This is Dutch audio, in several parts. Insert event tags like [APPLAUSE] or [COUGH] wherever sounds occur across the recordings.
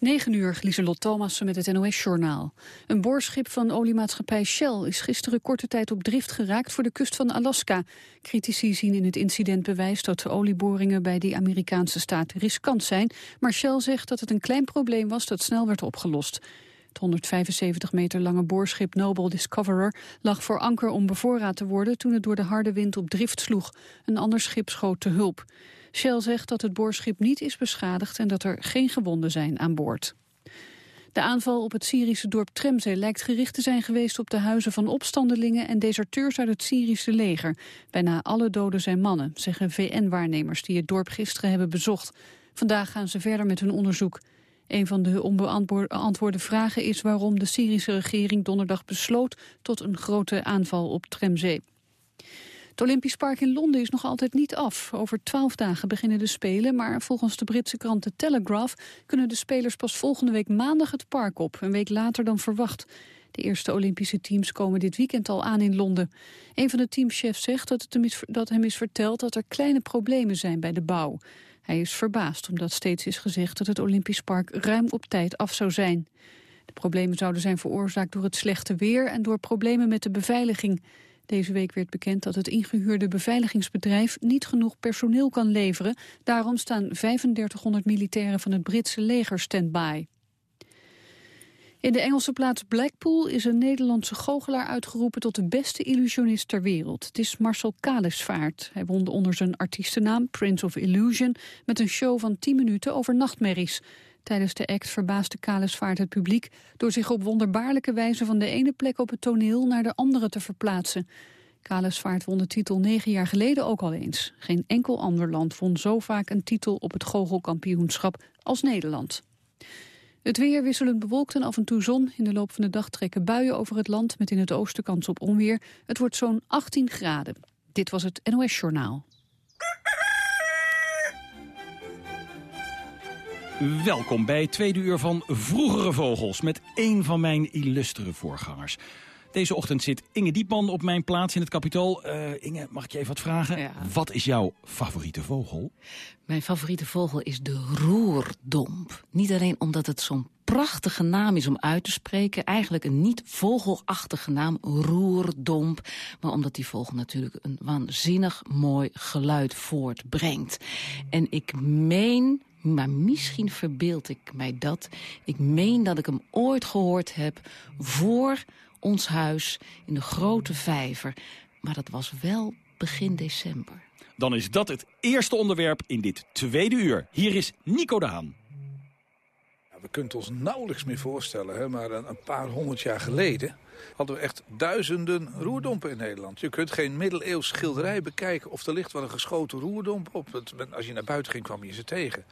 9 uur, Lieselot Thomassen met het NOS-journaal. Een boorschip van oliemaatschappij Shell is gisteren korte tijd op drift geraakt voor de kust van Alaska. Critici zien in het incident bewijs dat olieboringen bij die Amerikaanse staat riskant zijn, maar Shell zegt dat het een klein probleem was dat snel werd opgelost. Het 175 meter lange boorschip Noble Discoverer lag voor anker om bevoorraad te worden toen het door de harde wind op drift sloeg. Een ander schip schoot te hulp. Shell zegt dat het boorschip niet is beschadigd en dat er geen gewonden zijn aan boord. De aanval op het Syrische dorp Tremze lijkt gericht te zijn geweest op de huizen van opstandelingen en deserteurs uit het Syrische leger. Bijna alle doden zijn mannen, zeggen VN-waarnemers die het dorp gisteren hebben bezocht. Vandaag gaan ze verder met hun onderzoek. Een van de onbeantwoorde vragen is waarom de Syrische regering donderdag besloot tot een grote aanval op Tremzee. Het Olympisch Park in Londen is nog altijd niet af. Over twaalf dagen beginnen de Spelen, maar volgens de Britse krant The Telegraph kunnen de spelers pas volgende week maandag het park op, een week later dan verwacht. De eerste Olympische teams komen dit weekend al aan in Londen. Een van de teamchefs zegt dat, het dat hem is verteld dat er kleine problemen zijn bij de bouw. Hij is verbaasd omdat steeds is gezegd dat het Olympisch Park ruim op tijd af zou zijn. De problemen zouden zijn veroorzaakt door het slechte weer en door problemen met de beveiliging. Deze week werd bekend dat het ingehuurde beveiligingsbedrijf niet genoeg personeel kan leveren. Daarom staan 3500 militairen van het Britse leger stand-by. In de Engelse plaats Blackpool is een Nederlandse goochelaar uitgeroepen tot de beste illusionist ter wereld. Het is Marcel Kalesvaart. Hij won onder zijn artiestennaam Prince of Illusion met een show van 10 minuten over nachtmerries. Tijdens de act verbaasde Kalesvaart het publiek door zich op wonderbaarlijke wijze van de ene plek op het toneel naar de andere te verplaatsen. Kalesvaart won de titel negen jaar geleden ook al eens. Geen enkel ander land won zo vaak een titel op het goochelkampioenschap als Nederland. Het weer wisselend bewolkt en af en toe zon. In de loop van de dag trekken buien over het land met in het oosten kans op onweer. Het wordt zo'n 18 graden. Dit was het NOS Journaal. Welkom bij tweede uur van Vroegere Vogels met één van mijn illustere voorgangers. Deze ochtend zit Inge Diepman op mijn plaats in het kapitool. Uh, Inge, mag ik je even wat vragen? Ja. Wat is jouw favoriete vogel? Mijn favoriete vogel is de roerdomp. Niet alleen omdat het zo'n prachtige naam is om uit te spreken. Eigenlijk een niet vogelachtige naam, roerdomp. Maar omdat die vogel natuurlijk een waanzinnig mooi geluid voortbrengt. En ik meen maar misschien verbeeld ik mij dat. Ik meen dat ik hem ooit gehoord heb voor ons huis in de grote vijver. Maar dat was wel begin december. Dan is dat het eerste onderwerp in dit tweede uur. Hier is Nico de Haan. We kunnen het ons nauwelijks meer voorstellen, hè? maar een, paar honderd jaar geleden hadden we echt duizenden roerdompen in Nederland. Je kunt geen middeleeuws schilderij bekijken of er ligt wel een geschoten roerdomp op. Het, als je naar buiten ging kwam je ze tegen.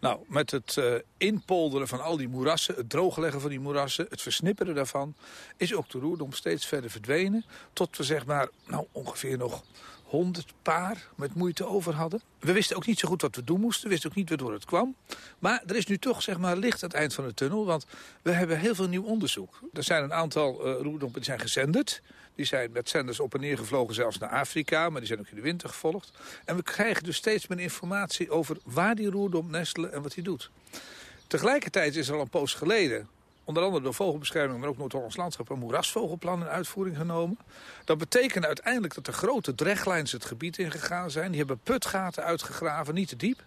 Nou, met het uh, inpolderen van al die moerassen, het droogleggen van die moerassen, het versnipperen daarvan, is ook de roerdomp steeds verder verdwenen. Tot we zeg maar, nou ongeveer nog honderd paar met moeite over hadden. We wisten ook niet zo goed wat we doen moesten. We wisten ook niet waardoor het kwam. Maar er is nu toch zeg maar, licht aan het eind van de tunnel. Want we hebben heel veel nieuw onderzoek. Er zijn een aantal uh, roerdompen die zijn gezenderd. Die zijn met zenders op en neer gevlogen zelfs naar Afrika. Maar die zijn ook in de winter gevolgd. En we krijgen dus steeds meer informatie over waar die roerdomp nestelen en wat hij doet. Tegelijkertijd is er al een poos geleden onder andere door Vogelbescherming, maar ook Noord-Hollands Landschap... een moerasvogelplan in uitvoering genomen. Dat betekent uiteindelijk dat de grote drechtlijns het gebied ingegaan zijn. Die hebben putgaten uitgegraven, niet te diep.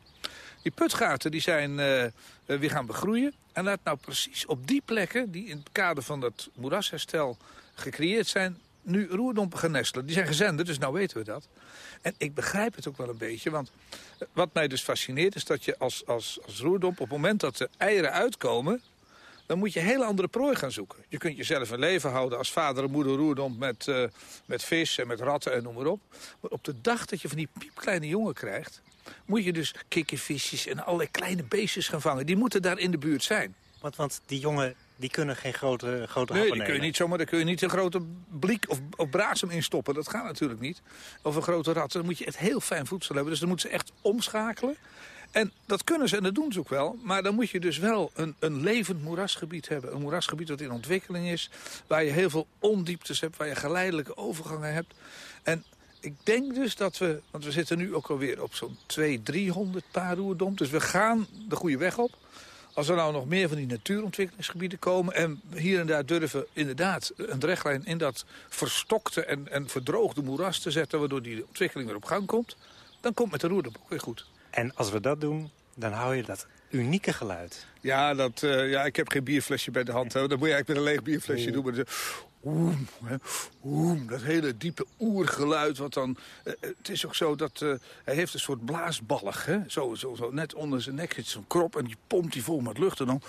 Die putgaten die zijn uh, weer gaan begroeien. En laat nou precies op die plekken, die in het kader van dat moerasherstel gecreëerd zijn... nu roerdompen gaan nestelen. Die zijn gezenden, dus nou weten we dat. En ik begrijp het ook wel een beetje, want wat mij dus fascineert... is dat je als, als, als roerdomp op het moment dat de eieren uitkomen dan moet je hele andere prooi gaan zoeken. Je kunt jezelf een leven houden als vader en moeder roerdomp met, uh, met vis en met ratten en noem maar op. Maar op de dag dat je van die piepkleine jongen krijgt... moet je dus kikkervisjes en allerlei kleine beestjes gaan vangen. Die moeten daar in de buurt zijn. Want, want die jongen die kunnen geen grote, grote nee, die kun je niet zomaar, daar kun je niet een grote blik of, of braasem in stoppen. Dat gaat natuurlijk niet. Of een grote rat. Dan moet je het heel fijn voedsel hebben. Dus dan moeten ze echt omschakelen. En dat kunnen ze en dat doen ze ook wel. Maar dan moet je dus wel een, een levend moerasgebied hebben. Een moerasgebied dat in ontwikkeling is. Waar je heel veel ondieptes hebt. Waar je geleidelijke overgangen hebt. En ik denk dus dat we... Want we zitten nu ook alweer op zo'n 200, 300 paar roerdom. Dus we gaan de goede weg op. Als er nou nog meer van die natuurontwikkelingsgebieden komen... en hier en daar durven inderdaad een drechtlijn in dat verstokte en, en verdroogde moeras te zetten... waardoor die ontwikkeling weer op gang komt... dan komt met de roerdop ook weer goed. En als we dat doen, dan hou je dat unieke geluid. Ja, dat, uh, ja ik heb geen bierflesje bij de hand. Hè. Dat moet je eigenlijk met een leeg bierflesje doen. Maar oem, dat hele diepe oergeluid. Wat dan, uh, het is ook zo dat uh, hij heeft een soort blaasballig. Hè? Zo, zo, zo, net onder zijn nek zit zo'n krop en die pompt die vol met lucht. En dan,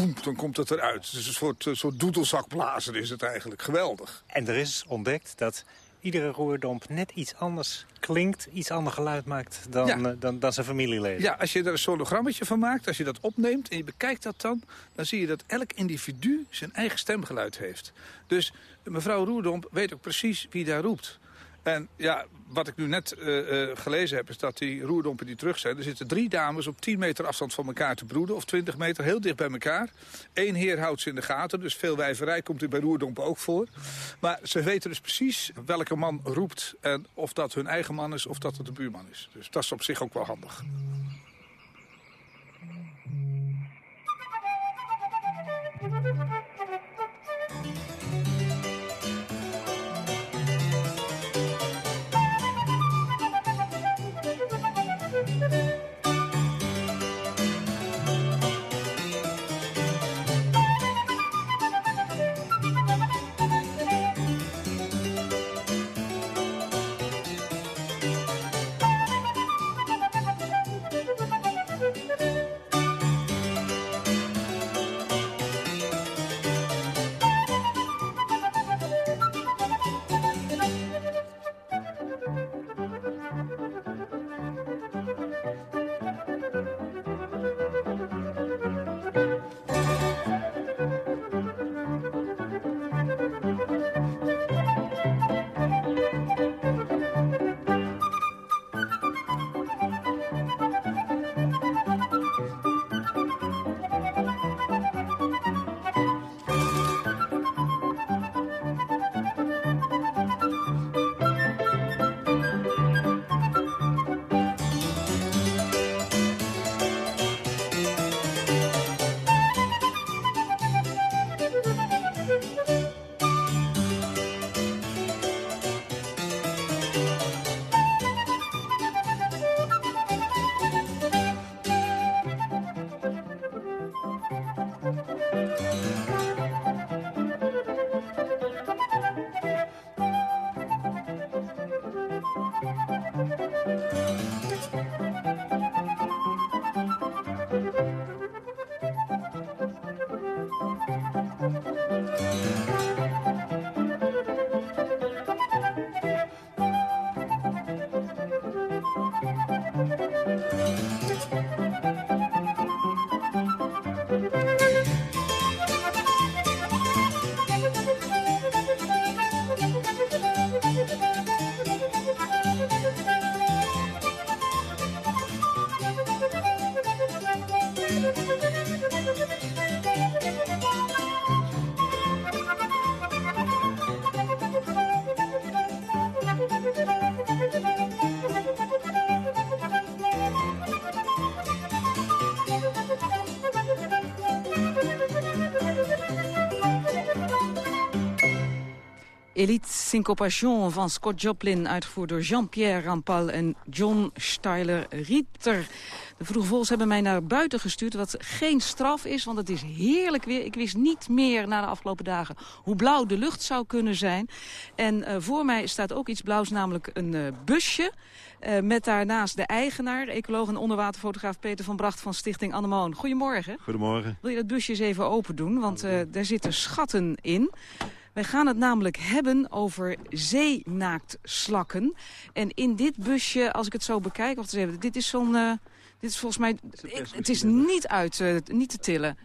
oem, dan komt het eruit. Het is een soort, soort doedelzakblazen is het eigenlijk. Geweldig. En er is ontdekt dat iedere roerdomp net iets anders klinkt, iets ander geluid maakt dan, ja. uh, dan, dan zijn familieleden. Ja, als je er een sonogrammetje van maakt, als je dat opneemt en je bekijkt dat dan... dan zie je dat elk individu zijn eigen stemgeluid heeft. Dus mevrouw Roerdomp weet ook precies wie daar roept. En ja, wat ik nu net uh, uh, gelezen heb, is dat die roerdompen die terug zijn... er zitten drie dames op 10 meter afstand van elkaar te broeden... of 20 meter, heel dicht bij elkaar. Eén heer houdt ze in de gaten, dus veel wijverij komt er bij roerdompen ook voor. Maar ze weten dus precies welke man roept... en of dat hun eigen man is of dat het de buurman is. Dus dat is op zich ook wel handig. Syncopation van Scott Joplin, uitgevoerd door Jean-Pierre Rampal en John Steiler-Rieter. De Vroege Vols hebben mij naar buiten gestuurd, wat geen straf is, want het is heerlijk weer. Ik wist niet meer na de afgelopen dagen hoe blauw de lucht zou kunnen zijn. En uh, voor mij staat ook iets blauws, namelijk een uh, busje. Uh, met daarnaast de eigenaar, ecoloog en onderwaterfotograaf Peter van Bracht van Stichting Annemoon. Goedemorgen. Goedemorgen. Wil je dat busje eens even open doen, want daar zitten schatten in. Wij gaan het namelijk hebben over zeenaaktslakken. En in dit busje, als ik het zo bekijk, wacht eens even, dit is zo'n, uh, dit is volgens mij, het is niet uit, uh, niet te tillen.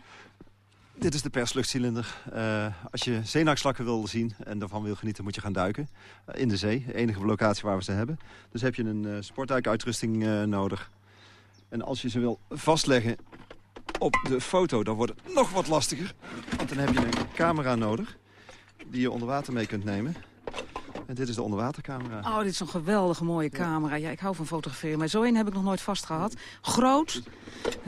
Dit is de persluchtcilinder. Uh, als je zeenaakslakken wil zien en daarvan wil genieten, moet je gaan duiken. In de zee, de enige locatie waar we ze hebben. Dus heb je een sportduikuitrusting nodig. En als je ze wil vastleggen op de foto, dan wordt het nog wat lastiger. Want dan heb je een camera nodig die je onder water mee kunt nemen. En dit is de onderwatercamera. Oh, dit is een geweldige mooie camera. Ja, ik hou van fotograferen, maar zo een heb ik nog nooit vast gehad. Groot,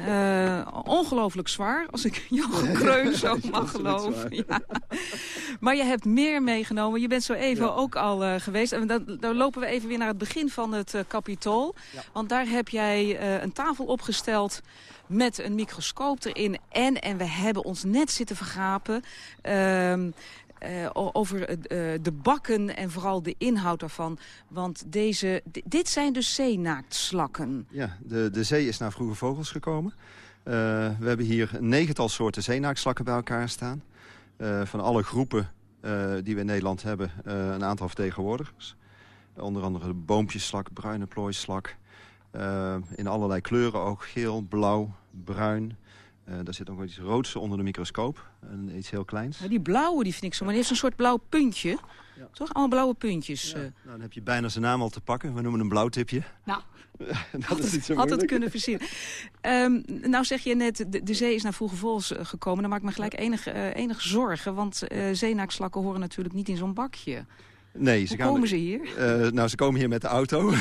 uh, ongelooflijk zwaar, als ik [LAUGHS] Jan Kreun zo [LAUGHS] mag geloven. Ja. Maar je hebt meer meegenomen. Je bent zo even ook al uh, geweest. En dan, dan, lopen we even weer naar het begin van het uh. Want daar heb jij een tafel opgesteld met een microscoop erin. En, en we hebben ons net zitten vergapen... Uh, over uh, de bakken en vooral de inhoud daarvan. Want deze, dit zijn dus zeenaaktslakken. Ja, de, de zee is naar vroege vogels gekomen. We hebben hier een negental soorten zeenaaktslakken bij elkaar staan. van alle groepen die we in Nederland hebben, een aantal vertegenwoordigers. Onder andere de boompjesslak, bruine plooislak. in allerlei kleuren ook, geel, blauw, bruin, uh, daar zit ook iets roods onder de microscoop. En iets heel kleins. die blauwe die vind ik zo. Maar die heeft een soort blauw puntje. Ja. Toch? Allemaal blauwe puntjes. Ja. Uh. Nou, dan heb je bijna zijn naam al te pakken. We noemen een blauwtipje. Nou, [LAUGHS] dat is niet zo had het kunnen versieren. Um, nou zeg je net, de, de, zee is naar vroege vols eh, gekomen. Dan maak ik me gelijk enige, uh, enige zorgen. Want uh, zeenaakslakken horen natuurlijk niet in zo'n bakje. Nee, ze Hoe komen ze hier? Uh, nou, ze komen hier met de auto. [LAUGHS]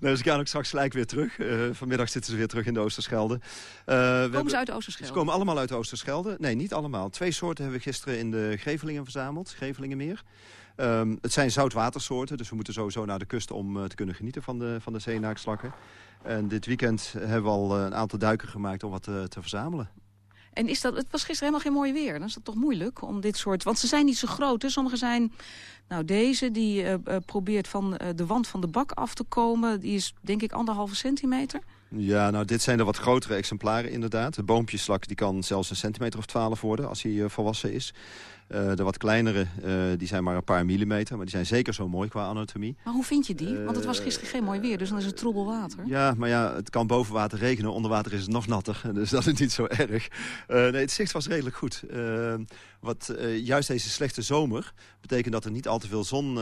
nou, ze gaan ook straks gelijk weer terug. Uh, vanmiddag zitten ze weer terug in de Oosterschelde. Uh, komen ze uit de Oosterschelde? Ze komen allemaal uit de Oosterschelde. Nee, niet allemaal. Twee soorten hebben we gisteren in de Gevelingen verzameld. Gevelingenmeer. Um, het zijn zoutwatersoorten, dus we moeten sowieso naar de kust om te kunnen genieten van de, van de zeenaakslakken. En dit weekend hebben we al een aantal duiken gemaakt om wat te, te verzamelen. En is dat, het was gisteren helemaal geen mooi weer. Dan is dat toch moeilijk om dit soort... Want ze zijn niet zo groot. Hè? Sommige zijn... Nou, deze die uh, probeert van uh, de wand van de bak af te komen. Die is denk ik anderhalve centimeter. Ja, nou dit zijn de wat grotere exemplaren inderdaad. De boompjeslak die kan zelfs een centimeter of twaalf worden als hij volwassen is. Uh, de wat kleinere, uh, die zijn maar een paar millimeter. Maar die zijn zeker zo mooi qua anatomie. Maar hoe vind je die? Want het was gisteren geen mooi weer, dus dan is het troebel water. Ja, maar ja, het kan boven water regenen. Onder water is het nog natter, [LAUGHS] dus dat is niet zo erg. Nee, het zicht was redelijk goed. wat juist deze slechte zomer betekent dat er niet al te veel zon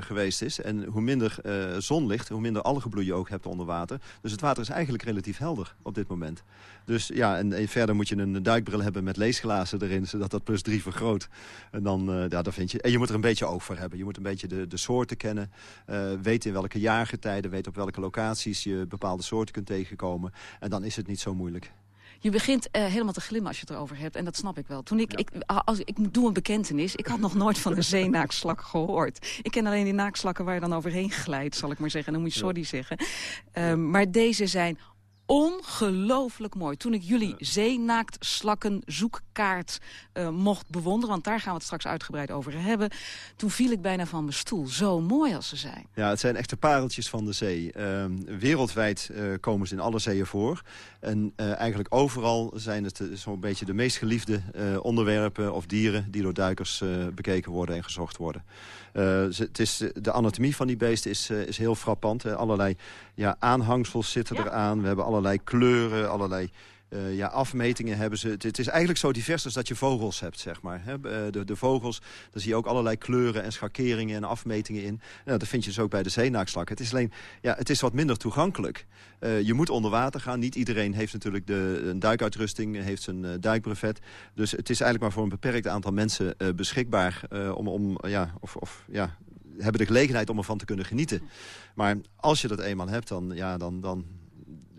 geweest is. En hoe minder zon ligt, hoe minder algenbloei je ook hebt onder water. Dus het water is eigenlijk relatief helder op dit moment. Dus ja, en, en verder moet je een duikbril hebben met leesglazen erin... zodat dat plus drie vergroot. En dan, uh, ja, dat vind je. En je moet er een beetje oog voor hebben. Je moet een beetje de, de soorten kennen. Uh, weten in welke jaargetijden, weten op welke locaties je bepaalde soorten kunt tegenkomen. En dan is het niet zo moeilijk. Je begint uh, helemaal te glimmen als je het erover hebt. En dat snap ik wel. Toen ik, ja. ik, als, ik doe een bekentenis. Ik had nog nooit van een zeenaakslak gehoord. Ik ken alleen die naakslakken waar je dan overheen glijdt, zal ik maar zeggen. En dan moet je sorry ja. zeggen. Um, maar deze zijn ongelooflijk mooi. Toen ik jullie zeenaakt slakken zoekkaart uh, mocht bewonderen... want daar gaan we het straks uitgebreid over hebben... toen viel ik bijna van mijn stoel. Zo mooi als ze zijn. Ja, het zijn echte pareltjes van de zee. Uh, wereldwijd uh, komen ze in alle zeeën voor. En uh, eigenlijk overal zijn het zo'n beetje de meest geliefde onderwerpen... of dieren die door duikers bekeken worden en gezocht worden. Uh, het is, de anatomie van die beesten is, uh, is heel frappant. Allerlei ja, aanhangsels zitten ja. eraan. We hebben allerlei kleuren, allerlei uh, ja, afmetingen hebben ze. Het, is eigenlijk zo divers als dat je vogels hebt, zeg maar. Hè? De, de, vogels, daar zie je ook allerlei kleuren en schakeringen en afmetingen in. Nou, dat vind je dus ook bij de zeenaakslak. Het is alleen, ja, het is wat minder toegankelijk. Uh, je moet onder water gaan. Niet iedereen heeft natuurlijk de, een duikuitrusting, heeft zijn duikbrevet. Dus het is eigenlijk maar voor een beperkt aantal mensen beschikbaar... om, om ja, of, of, ja, hebben de gelegenheid om ervan te kunnen genieten. Maar als je dat eenmaal hebt, dan, ja, dan, dan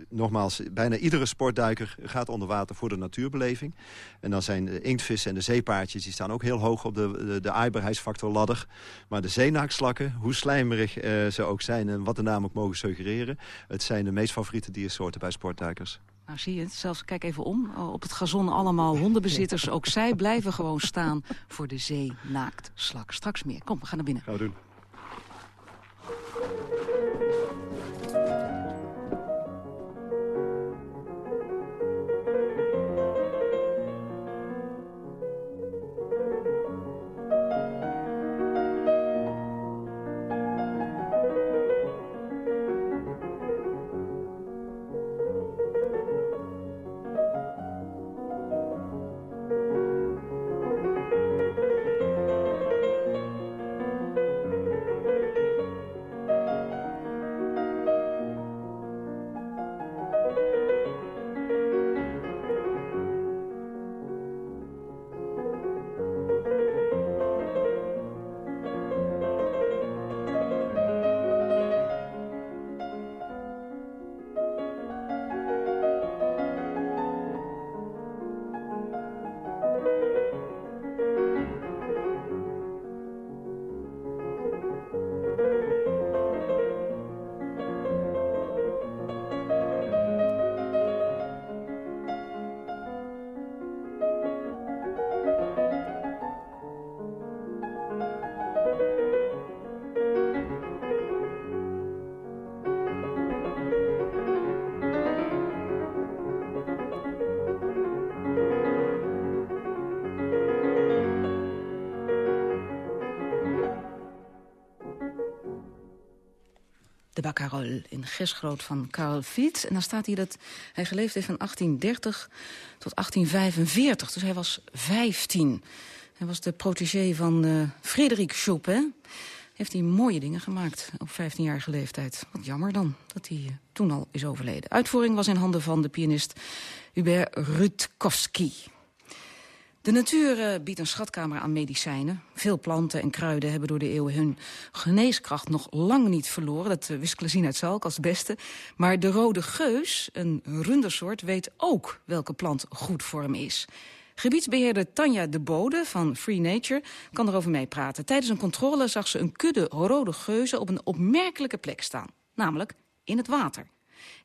nogmaals, bijna iedere sportduiker gaat onder water voor de natuurbeleving. En dan zijn de inktvissen en de zeepaardjes, die staan ook heel hoog op de, de, de aaibaarheidsfactor ladder. Maar de zeenaakslakken, hoe slijmerig uh, ze ook zijn en wat de naam ook mogen suggereren... het zijn de meest favoriete diersoorten bij sportduikers. Nou zie je het, zelfs kijk even om. Op het gazon allemaal hondenbezitters. Ook zij blijven gewoon staan voor de zeenaaktslak. Straks meer. Kom, we gaan naar binnen. Gaan we doen. Bacarol in Gesgroot van Karl Fiets. En dan staat hier dat hij geleefd heeft van 1830 tot 1845. Dus hij was 15. Hij was de protégé van uh, Frederik Chopin. Heeft hij mooie dingen gemaakt op 15-jarige leeftijd. Wat jammer dan dat hij uh, toen al is overleden. Uitvoering was in handen van de pianist Hubert Rutkowski. De natuur uh, biedt een schatkamer aan medicijnen. Veel planten en kruiden hebben door de eeuwen hun geneeskracht nog lang niet verloren. Dat uh, wist Klazien uit Zalk als beste. Maar de rode geus, een rundersoort, weet ook welke plant goed voor hem is. Gebiedsbeheerder Tanja de Bode van Free Nature kan erover meepraten. Tijdens een controle zag ze een kudde rode geuzen op een opmerkelijke plek staan. Namelijk in het water.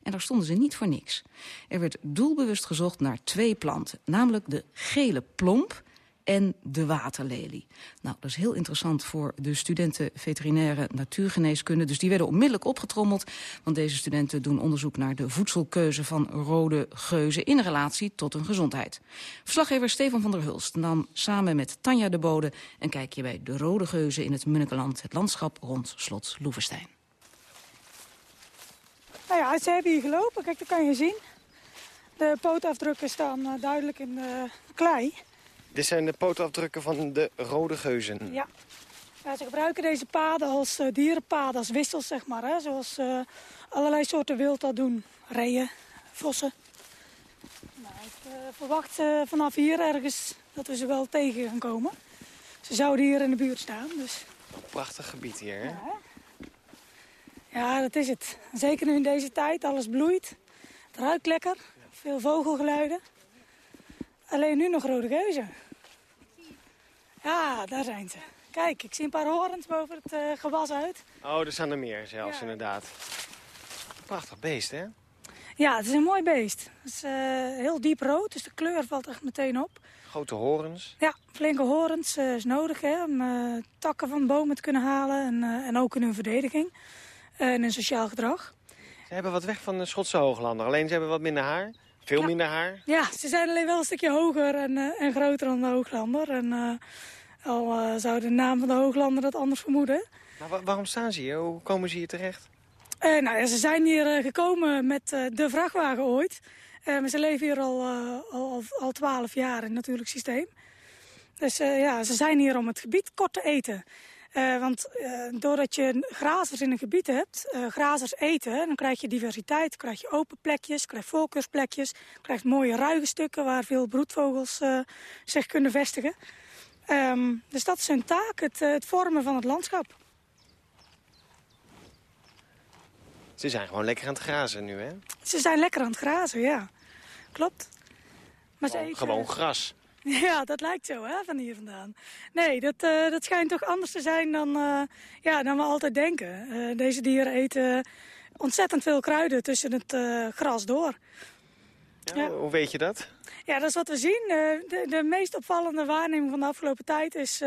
En daar stonden ze niet voor niks. Er werd doelbewust gezocht naar twee planten. Namelijk de gele plomp en de waterlelie. Nou, dat is heel interessant voor de studenten veterinaire natuurgeneeskunde. Dus die werden onmiddellijk opgetrommeld. Want deze studenten doen onderzoek naar de voedselkeuze van rode geuzen... in relatie tot hun gezondheid. Verslaggever Stefan van der Hulst nam samen met Tanja de Bode... een kijkje bij de rode geuzen in het Munnikenland... het landschap rond slot Loevestein. Nou ja, ze hebben hier gelopen. Kijk, dat kan je zien. De pootafdrukken staan uh, duidelijk in de klei. Dit zijn de pootafdrukken van de rode geuzen. Ja. ja ze gebruiken deze paden als uh, dierenpaden, als wissels, zeg maar. Hè? Zoals uh, allerlei soorten wild dat doen. Reeën, vossen. Nou, ik verwacht vanaf hier ergens dat we ze wel tegen gaan komen. Ze zouden hier in de buurt staan. Dus... Prachtig gebied hier, hè? Ja, ja, dat is het. Zeker nu in deze tijd, alles bloeit. Het ruikt lekker, veel vogelgeluiden. Alleen nu nog rode geuzen. Ja, daar zijn ze. Kijk, ik zie een paar horens boven het uh, gewas uit. Oh, er staan er meer zelfs, ja. inderdaad. Prachtig beest, hè? Ja, het is een mooi beest. Het is uh, heel diep rood, dus de kleur valt echt meteen op. Grote horens. Ja, flinke horens uh, is nodig hè, om takken van bomen te kunnen halen. En, en ook in hun verdediging en een sociaal gedrag. Ze hebben wat weg van de Schotse hooglander. Alleen ze hebben wat minder haar. Veel ja. minder haar. Ja, ze zijn alleen wel een stukje hoger en, uh, en groter dan de hooglander. En uh, al uh, zou de naam van de hooglander dat anders vermoeden. Maar wa waarom staan ze hier? Hoe komen ze hier terecht? nou ze zijn hier gekomen met de vrachtwagen ooit. maar ze leven hier al, al, al 12 jaar in het natuurlijk systeem. Dus ja, ze zijn hier om het gebied kort te eten. Uh, want uh, doordat je grazers in een gebied hebt, uh, grazers eten, dan krijg je diversiteit. krijg je open plekjes, krijg je voorkeursplekjes, krijg je mooie ruige stukken waar veel broedvogels zich kunnen vestigen. Um, dus dat is hun taak, het, het vormen van het landschap. Ze zijn gewoon lekker aan het grazen nu, hè? Ze zijn lekker aan het grazen, ja. Klopt. Maar gewoon, eten... gewoon gras. [LAUGHS] Ja, dat lijkt zo, hè, van hier vandaan. Nee, dat, uh, dat schijnt toch anders te zijn dan, uh, ja, dan we altijd denken. Uh, deze dieren eten ontzettend veel kruiden tussen het gras door. Ja, ja. Hoe weet je dat? Ja, dat is wat we zien. De, de meest opvallende waarneming van de afgelopen tijd is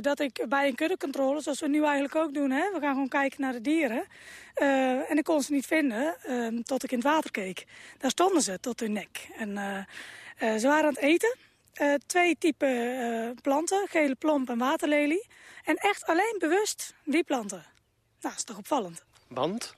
dat ik bij een kuddecontrole, zoals we nu eigenlijk ook doen, hè, we gaan gewoon kijken naar de dieren. en ik kon ze niet vinden tot ik in het water keek. Daar stonden ze tot hun nek. En ze waren aan het eten. Uh, twee typen uh, planten, gele plomp en waterlelie. En echt alleen bewust die planten. Nou, dat is toch opvallend. Want?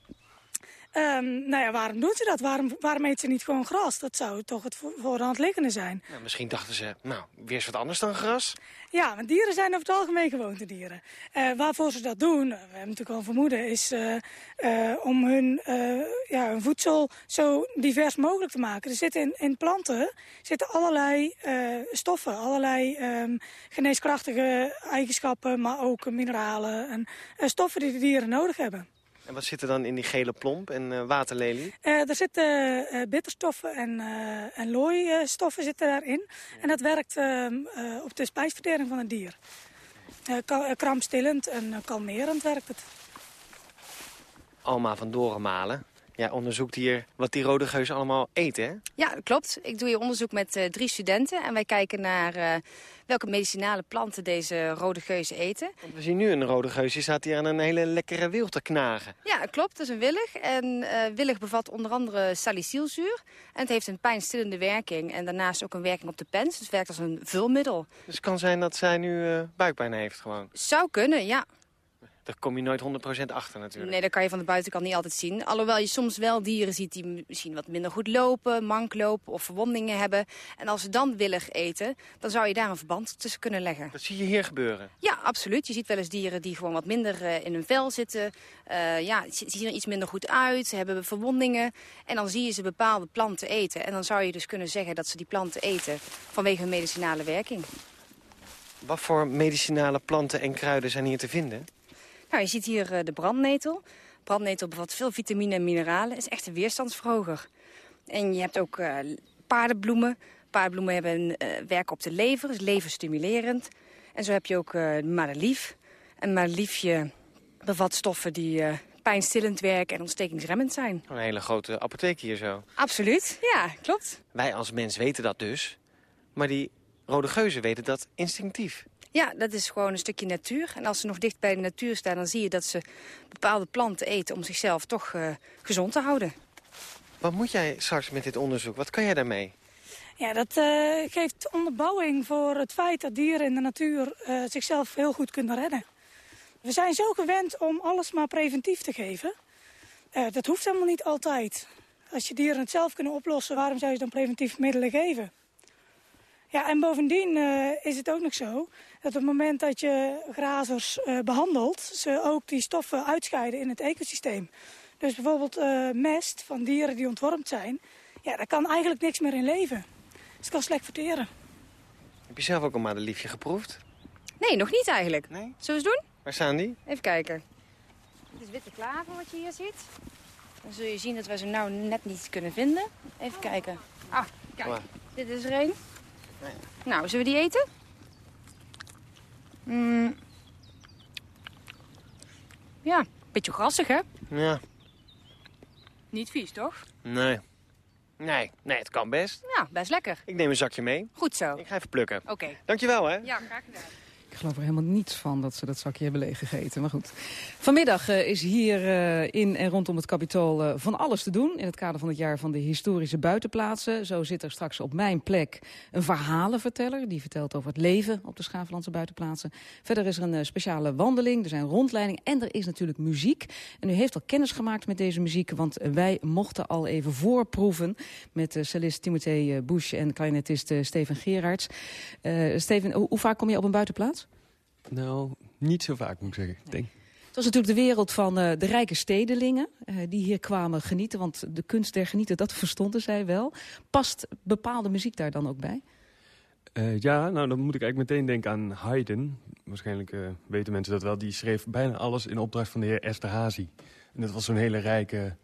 Um, nou ja, waarom doen ze dat? Waarom, waarom eten ze niet gewoon gras? Dat zou toch het voor de hand liggende zijn. Nou, misschien dachten ze, nou, weer eens wat anders dan gras? Ja, want dieren zijn over het algemeen gewoontedieren. Uh, waarvoor ze dat doen, we hebben natuurlijk al vermoeden, is uh, uh, om hun, ja, hun voedsel zo divers mogelijk te maken. Er zitten in, in planten zitten allerlei stoffen, allerlei um, geneeskrachtige eigenschappen, maar ook mineralen en stoffen die de dieren nodig hebben. En wat zit er dan in die gele plomp en uh, waterlelie? Uh, er zitten uh, bitterstoffen en, en looistoffen zitten daarin. Ja. En dat werkt ehm, op de spijsvertering van het dier. krampstillend en kalmerend werkt het. Alma van Dorenmalen. Ja, onderzoekt hier wat die rode geuzen allemaal eten, hè? Ja, klopt. Ik doe hier onderzoek met uh, drie studenten. En wij kijken naar uh, welke medicinale planten deze rode geuzen eten. Want we zien nu een rode geus, die staat hier aan een hele lekkere wild te knagen. Ja, klopt. Dat is een willig. En uh, willig bevat onder andere salicylzuur. En het heeft een pijnstillende werking. En daarnaast ook een werking op de pens. Dus het werkt als een vulmiddel. Dus het kan zijn dat zij nu buikpijn heeft gewoon? Zou kunnen, ja. Daar kom je nooit 100% achter natuurlijk. Nee, dat kan je van de buitenkant niet altijd zien. Alhoewel je soms wel dieren ziet die misschien wat minder goed lopen, mank lopen of verwondingen hebben. En als ze dan willig eten, dan zou je daar een verband tussen kunnen leggen. Dat zie je hier gebeuren? Ja, absoluut. Je ziet wel eens dieren die gewoon wat minder uh, in hun vel zitten. Uh, ja, ze zien er iets minder goed uit, ze hebben verwondingen. En dan zie je ze bepaalde planten eten. En dan zou je dus kunnen zeggen dat ze die planten eten vanwege hun medicinale werking. Wat voor medicinale planten en kruiden zijn hier te vinden? Nou, je ziet hier uh, de brandnetel. Brandnetel bevat veel vitamine en mineralen. is echt een weerstandsverhoger. En je hebt ook uh, paardenbloemen. Paardenbloemen hebben een uh, werk op de lever, is leverstimulerend. En zo heb je ook uh, madelief. En madeliefje bevat stoffen die pijnstillend werken en ontstekingsremmend zijn. Een hele grote apotheek hier zo. Absoluut, ja, klopt. Wij als mens weten dat dus. Maar die rode geuzen weten dat instinctief. Ja, dat is gewoon een stukje natuur. En als ze nog dicht bij de natuur staan, dan zie je dat ze bepaalde planten eten... om zichzelf toch uh, gezond te houden. Wat moet jij straks met dit onderzoek? Wat kan jij daarmee? Ja, dat uh, geeft onderbouwing voor het feit dat dieren in de natuur uh, zichzelf heel goed kunnen redden. We zijn zo gewend om alles maar preventief te geven. dat hoeft helemaal niet altijd. Als je dieren het zelf kunnen oplossen, waarom zou je dan preventief middelen geven? Ja, en bovendien uh, is het ook nog zo dat op het moment dat je grazers uh, behandelt... ze ook die stoffen uitscheiden in het ecosysteem. Dus bijvoorbeeld uh, mest van dieren die ontwormd zijn... ja, daar kan eigenlijk niks meer in leven. Dus het kan slecht verteren. Heb je zelf ook een madeliefje geproefd? Nee, nog niet eigenlijk. Nee? Zullen we eens doen? Waar staan die? Even kijken. Dit is witte klaver wat je hier ziet. Dan zul je zien dat wij ze nou net niet kunnen vinden. Even kijken. Ah, kijk. Dit is er een. Nee. Nou, zullen we die eten? Mm. Ja, beetje grassig, hè? Ja. Niet vies, toch? Nee. Nee, nee, het kan best. Ja, best lekker. Ik neem een zakje mee. Goed zo. Ik ga even plukken. Oké. Okay. Dankjewel, hè? Ja, graag gedaan. Ik geloof er helemaal niets van dat ze dat zakje hebben leeggegeten. Maar goed. Vanmiddag uh, is hier uh, in en rondom het Capitool uh, van alles te doen. In het kader van het jaar van de historische buitenplaatsen. Zo zit er straks op mijn plek een verhalenverteller. Die vertelt over het leven op de Schaaflandse buitenplaatsen. Verder is er een speciale wandeling. Er zijn rondleidingen. En er is natuurlijk muziek. En u heeft al kennis gemaakt met deze muziek. Want wij mochten al even voorproeven. Met cellist Timothée Bush en clarinetist Steven Gerards. Steven, hoe vaak kom je op een buitenplaats? Nou, niet zo vaak moet ik zeggen. Denk. Het was natuurlijk de wereld van uh, de rijke stedelingen uh, die hier kwamen genieten. Want de kunst der genieten, dat verstonden zij wel. Past bepaalde muziek daar dan ook bij? Uh, ja, nou dan moet ik eigenlijk meteen denken aan Haydn. Waarschijnlijk weten mensen dat wel. Die schreef bijna alles in opdracht van de heer Esterhazy. En dat was zo'n hele rijke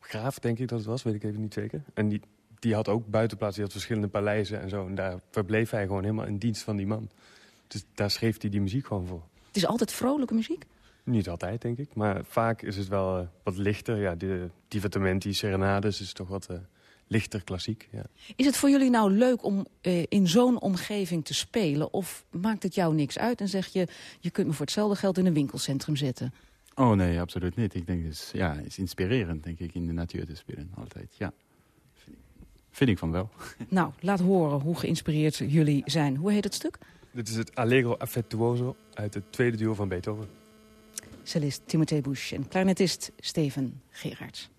graaf, denk ik dat het was. Weet ik even niet zeker. En die, die had ook buitenplaatsen, die had verschillende paleizen en zo. En daar verbleef hij gewoon helemaal in dienst van die man. Dus daar schreef hij die muziek gewoon voor. Het is altijd vrolijke muziek? Niet altijd, denk ik. Maar vaak is het wel uh, wat lichter. Ja, de divertimenti, serenades is toch wat uh, lichter klassiek. Ja. Is het voor jullie nou leuk om uh, in zo'n omgeving te spelen? Of maakt het jou niks uit en zeg je... je kunt me voor hetzelfde geld in een winkelcentrum zetten? Oh nee, absoluut niet. Ik denk dus, ja, het is inspirerend, denk ik, in de natuur te spelen. Altijd, ja. Vind ik, vind ik van wel. [LAUGHS] Nou, laat horen hoe geïnspireerd jullie zijn. Hoe heet het stuk? Dit is het Allegro Affettuoso uit het tweede duo van Beethoven. Cellist Timothée Bush en clarinetist Steven Gerards.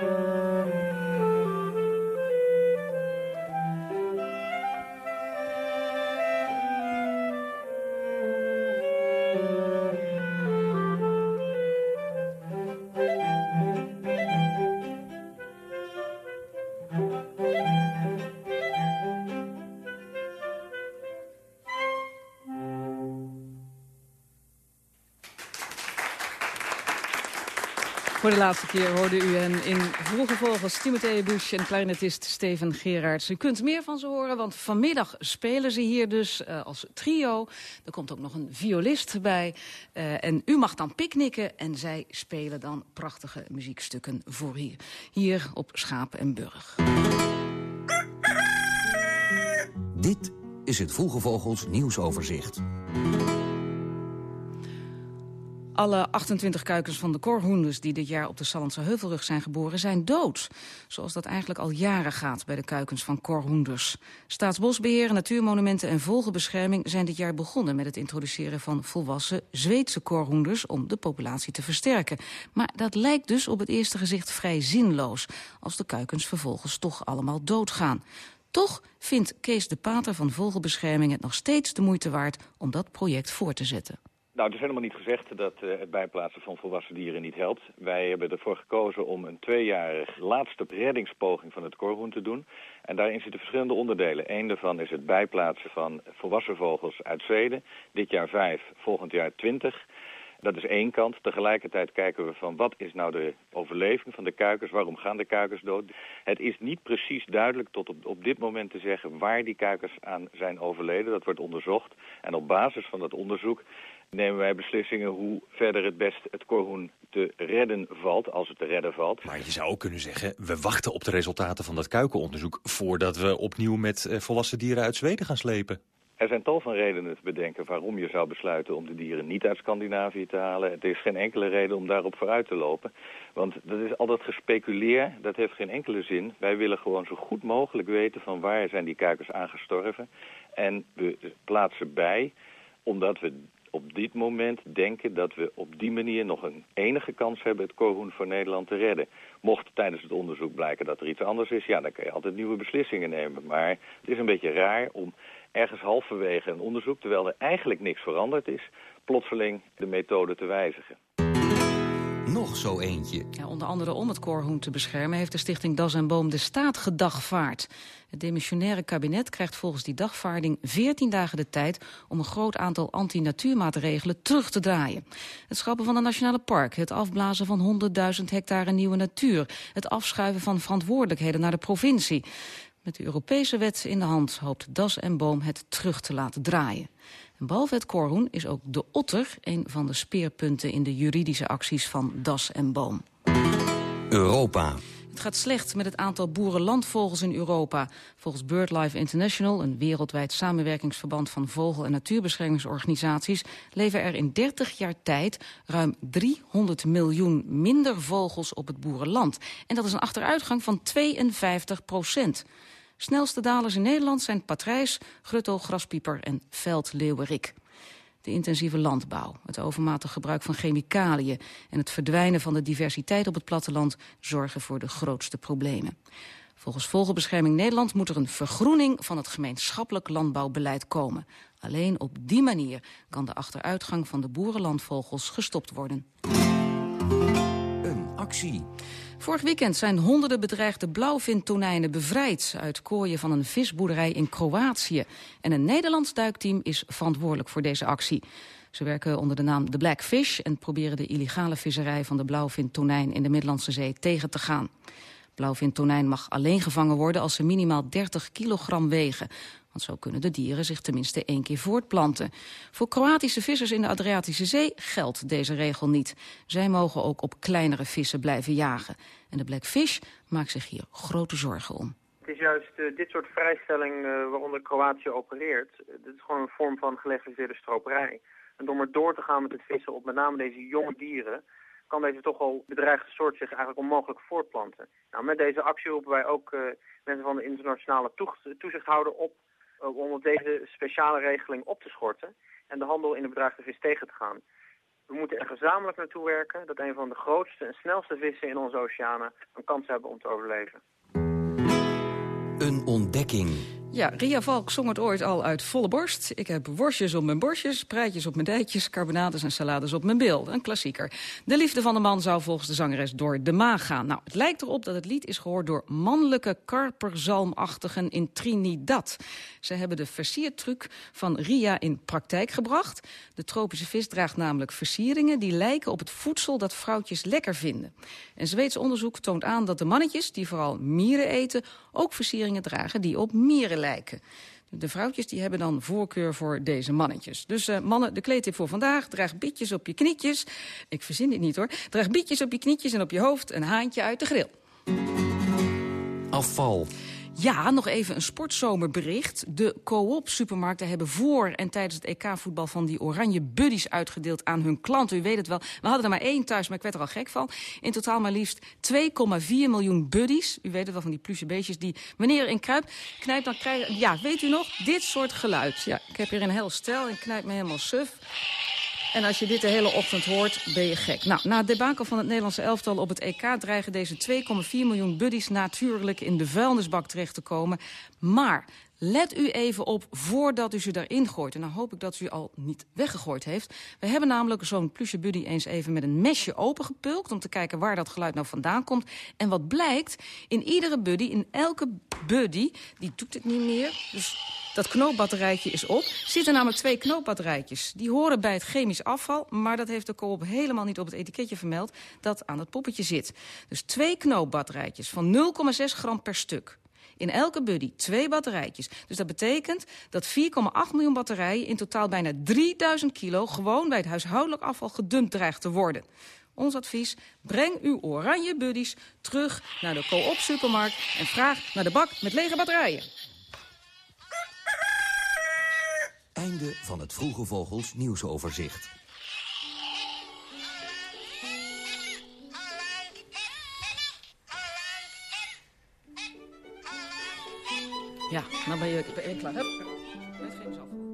Música Voor de laatste keer hoorde u hen in Vroege Vogels Timothée Busch en clarinetist Steven Gerards. U kunt meer van ze horen, want vanmiddag spelen ze hier dus uh, als trio. Er komt ook nog een violist bij. Uh, en u mag dan picknicken en zij spelen dan prachtige muziekstukken voor hier. Hier op Schaap en Burg. Dit is het Vroege Vogels nieuwsoverzicht. Alle 28 kuikens van de korhoenders die dit jaar op de Sallandse Heuvelrug zijn geboren zijn dood. Zoals dat eigenlijk al jaren gaat bij de kuikens van korhoenders. Staatsbosbeheer, natuurmonumenten en vogelbescherming zijn dit jaar begonnen met het introduceren van volwassen Zweedse korhoenders om de populatie te versterken. Maar dat lijkt dus op het eerste gezicht vrij zinloos als de kuikens vervolgens toch allemaal doodgaan. Toch vindt Kees de Pater van Vogelbescherming het nog steeds de moeite waard om dat project voor te zetten. Nou, het is helemaal niet gezegd dat uh, het bijplaatsen van volwassen dieren niet helpt. Wij hebben ervoor gekozen om een tweejarig laatste reddingspoging van het korhoen te doen. En daarin zitten verschillende onderdelen. Eén daarvan is het bijplaatsen van volwassen vogels uit Zweden. Dit jaar vijf, volgend jaar twintig. Dat is één kant. Tegelijkertijd kijken we van wat is nou de overleving van de kuikens, waarom gaan de kuikens dood. Het is niet precies duidelijk tot op, op dit moment te zeggen waar die kuikens aan zijn overleden. Dat wordt onderzocht. En op basis van dat onderzoek nemen wij beslissingen hoe verder het best het korhoen te redden valt, als het te redden valt. Maar je zou ook kunnen zeggen, we wachten op de resultaten van dat kuikenonderzoek... voordat we opnieuw met eh, volwassen dieren uit Zweden gaan slepen. Er zijn tal van redenen te bedenken waarom je zou besluiten om de dieren niet uit Scandinavië te halen. Het is geen enkele reden om daarop vooruit te lopen. Want dat is altijd gespeculeer, dat heeft geen enkele zin. Wij willen gewoon zo goed mogelijk weten van waar zijn die kuikens aangestorven. En we plaatsen bij, omdat we op dit moment denken dat we op die manier nog een enige kans hebben het korhoen voor Nederland te redden. Mocht tijdens het onderzoek blijken dat er iets anders is, ja, dan kan je altijd nieuwe beslissingen nemen. Maar het is een beetje raar om ergens halverwege een onderzoek, terwijl er eigenlijk niks veranderd is, plotseling de methode te wijzigen. Nog zo eentje. Ja, onder andere om het koorhoen te beschermen... heeft de stichting Das en Boom de staat gedagvaard. Het demissionaire kabinet krijgt volgens die dagvaarding 14 dagen de tijd... om een groot aantal anti-natuurmaatregelen terug te draaien. Het schrappen van een nationale park, het afblazen van 100.000 hectare nieuwe natuur... het afschuiven van verantwoordelijkheden naar de provincie. Met de Europese wet in de hand hoopt Das en Boom het terug te laten draaien. En behalve het korhoen is ook de otter een van de speerpunten in de juridische acties van Das en Boom. Europa. Het gaat slecht met het aantal boerenlandvogels in Europa. Volgens BirdLife International, een wereldwijd samenwerkingsverband van vogel- en natuurbeschermingsorganisaties, leven er in 30 jaar tijd ruim 300 miljoen minder vogels op het boerenland. En dat is een achteruitgang van 52 procent. Snelste dalers in Nederland zijn patrijs, grutto, graspieper en veldleeuwerik. De intensieve landbouw, het overmatig gebruik van chemicaliën... en het verdwijnen van de diversiteit op het platteland... zorgen voor de grootste problemen. Volgens Vogelbescherming Nederland moet er een vergroening van het gemeenschappelijk landbouwbeleid komen. Alleen op die manier kan de achteruitgang van de boerenlandvogels gestopt worden. Een actie. Vorig weekend zijn honderden bedreigde blauwvintonijnen bevrijd... uit kooien van een visboerderij in Kroatië. En een Nederlands duikteam is verantwoordelijk voor deze actie. Ze werken onder de naam The Black Fish... en proberen de illegale visserij van de blauwvintonijn in de Middellandse Zee tegen te gaan. Blauwvintonijn mag alleen gevangen worden als ze minimaal 30 kilogram wegen. Want zo kunnen de dieren zich tenminste één keer voortplanten. Voor Kroatische vissers in de Adriatische Zee geldt deze regel niet. Zij mogen ook op kleinere vissen blijven jagen. En de Blackfish maakt zich hier grote zorgen om. Het is juist uh, dit soort vrijstelling uh, waaronder Kroatië opereert. Uh, dit is gewoon een vorm van gelegaliseerde stroperij. En door maar door te gaan met het vissen op met name deze jonge dieren kan deze toch al bedreigde soort zich eigenlijk onmogelijk voortplanten. Nou, met deze actie roepen wij ook uh, mensen van de internationale toezichthouder op om op deze speciale regeling op te schorten en de handel in de bedreigde vis tegen te gaan. We moeten er gezamenlijk naartoe werken dat een van de grootste en snelste vissen in onze oceanen een kans hebben om te overleven. Een ontdekking. Ja, Ria Valk zong het ooit al uit volle borst. Ik heb worstjes op mijn borstjes, praatjes op mijn dijtjes... carbonades en salades op mijn bil. Een klassieker. De liefde van de man zou volgens de zangeres door de maag gaan. Nou, het lijkt erop dat het lied is gehoord door mannelijke karperzalmachtigen in Trinidad. Ze hebben de versiertruc van Ria in praktijk gebracht. De tropische vis draagt namelijk versieringen... die lijken op het voedsel dat vrouwtjes lekker vinden. En Zweeds onderzoek toont aan dat de mannetjes, die vooral mieren eten... ook versieringen dragen die op mieren lijken. De vrouwtjes die hebben dan voorkeur voor deze mannetjes. Dus uh, mannen, de kleedtip voor vandaag. Draag bietjes op je knietjes. Ik verzin dit niet hoor. Draag bietjes op je knietjes en op je hoofd een haantje uit de grill. Afval. Ja, nog even een sportzomerbericht. De Coop supermarkten hebben voor en tijdens het EK-voetbal van die oranje buddies uitgedeeld aan hun klanten. U weet het wel. We hadden er maar één thuis, maar ik werd er al gek van. In totaal maar liefst 2,4 miljoen buddies. U weet het wel van die pluche beestjes die wanneer er in kruip knijpt, dan krijg je, ja, weet u nog, dit soort geluid. Ja, ik heb hier een heel stel en knijp me helemaal suf. En als je dit de hele ochtend hoort, ben je gek. Nou, na het debakel van het Nederlandse elftal op het EK... dreigen deze 2,4 miljoen buddies natuurlijk in de vuilnisbak terecht te komen. Maar Let u even op voordat u ze daarin gooit. En dan hoop ik dat u al niet weggegooid heeft. We hebben namelijk zo'n plusje buddy eens even met een mesje opengepulkt... om te kijken waar dat geluid nou vandaan komt. En wat blijkt, in iedere buddy, in elke buddy... die doet het niet meer, dus dat knoopbatterijtje is op. Zitten namelijk twee knoopbatterijtjes. Die horen bij het chemisch afval, maar dat heeft de koop helemaal niet op het etiketje vermeld... dat aan het poppetje zit. Dus twee knoopbatterijtjes van 0,6 gram per stuk. In elke buddy twee batterijtjes. Dus dat betekent dat 4,8 miljoen batterijen... in totaal bijna 3000 kilo gewoon bij het huishoudelijk afval gedumpt dreigt te worden. Ons advies, breng uw oranje buddies terug naar de co-op supermarkt... en vraag naar de bak met lege batterijen. Einde van het Vroege Vogels nieuwsoverzicht. Ja, dan ben je, ben je klaar. Hup. Met geen zalf.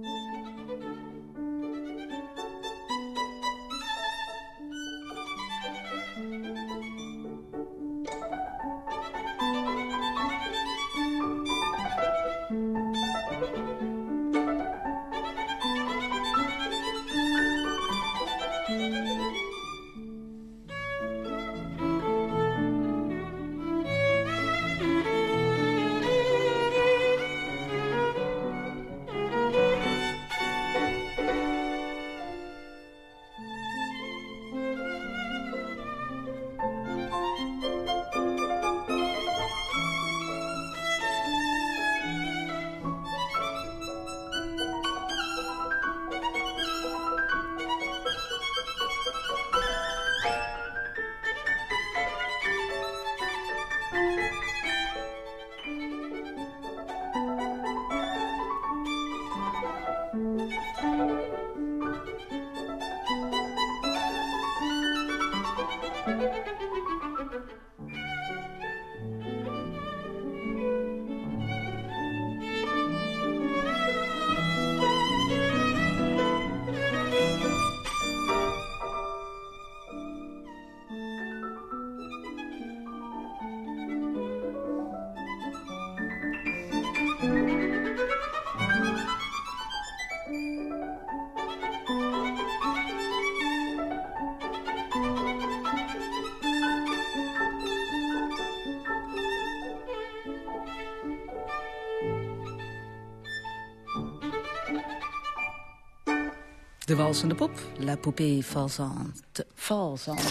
De walsende pop, La Poupée Valsante. Valsante.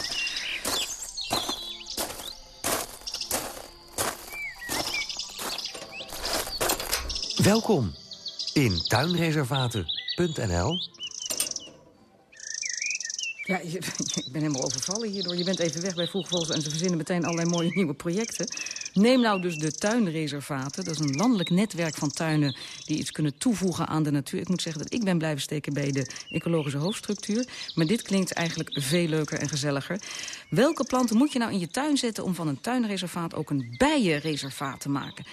Welkom in tuinreservaten.nl. Ja, je, [LAUGHS] ik ben helemaal overvallen hierdoor. Je bent even weg bij Vroegvogels en ze verzinnen meteen allerlei mooie nieuwe projecten. Neem nou dus de tuinreservaten. Dat is een landelijk netwerk van tuinen die iets kunnen toevoegen aan de natuur. Ik moet zeggen dat ik ben blijven steken bij de ecologische hoofdstructuur. Maar dit klinkt eigenlijk veel leuker en gezelliger. Welke planten moet je nou in je tuin zetten om van een tuinreservaat ook een bijenreservaat te maken?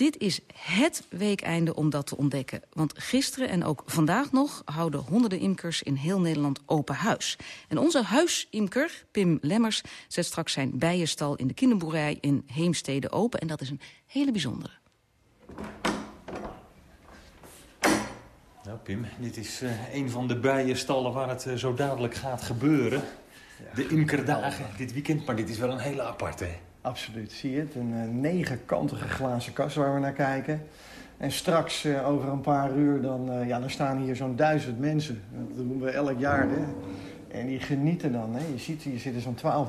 Dit is het weekeinde om dat te ontdekken. Want gisteren en ook vandaag nog houden honderden imkers in heel Nederland open huis. En onze huisimker, Pim Lemmers, zet straks zijn bijenstal in de kinderboerderij in Heemstede open. En dat is een hele bijzondere. Nou Pim, dit is uh, een van de bijenstallen waar het uh, zo dadelijk gaat gebeuren. De imkerdagen dit weekend, maar dit is wel een hele aparte. Absoluut, zie je het? Een uh, negenkantige glazen kast waar we naar kijken. En straks, uh, over een paar uur, dan, uh, ja, dan staan hier zo'n duizend mensen. Dat doen we elk jaar, hè. En die genieten dan, hè. Je ziet, hier zitten zo'n 12,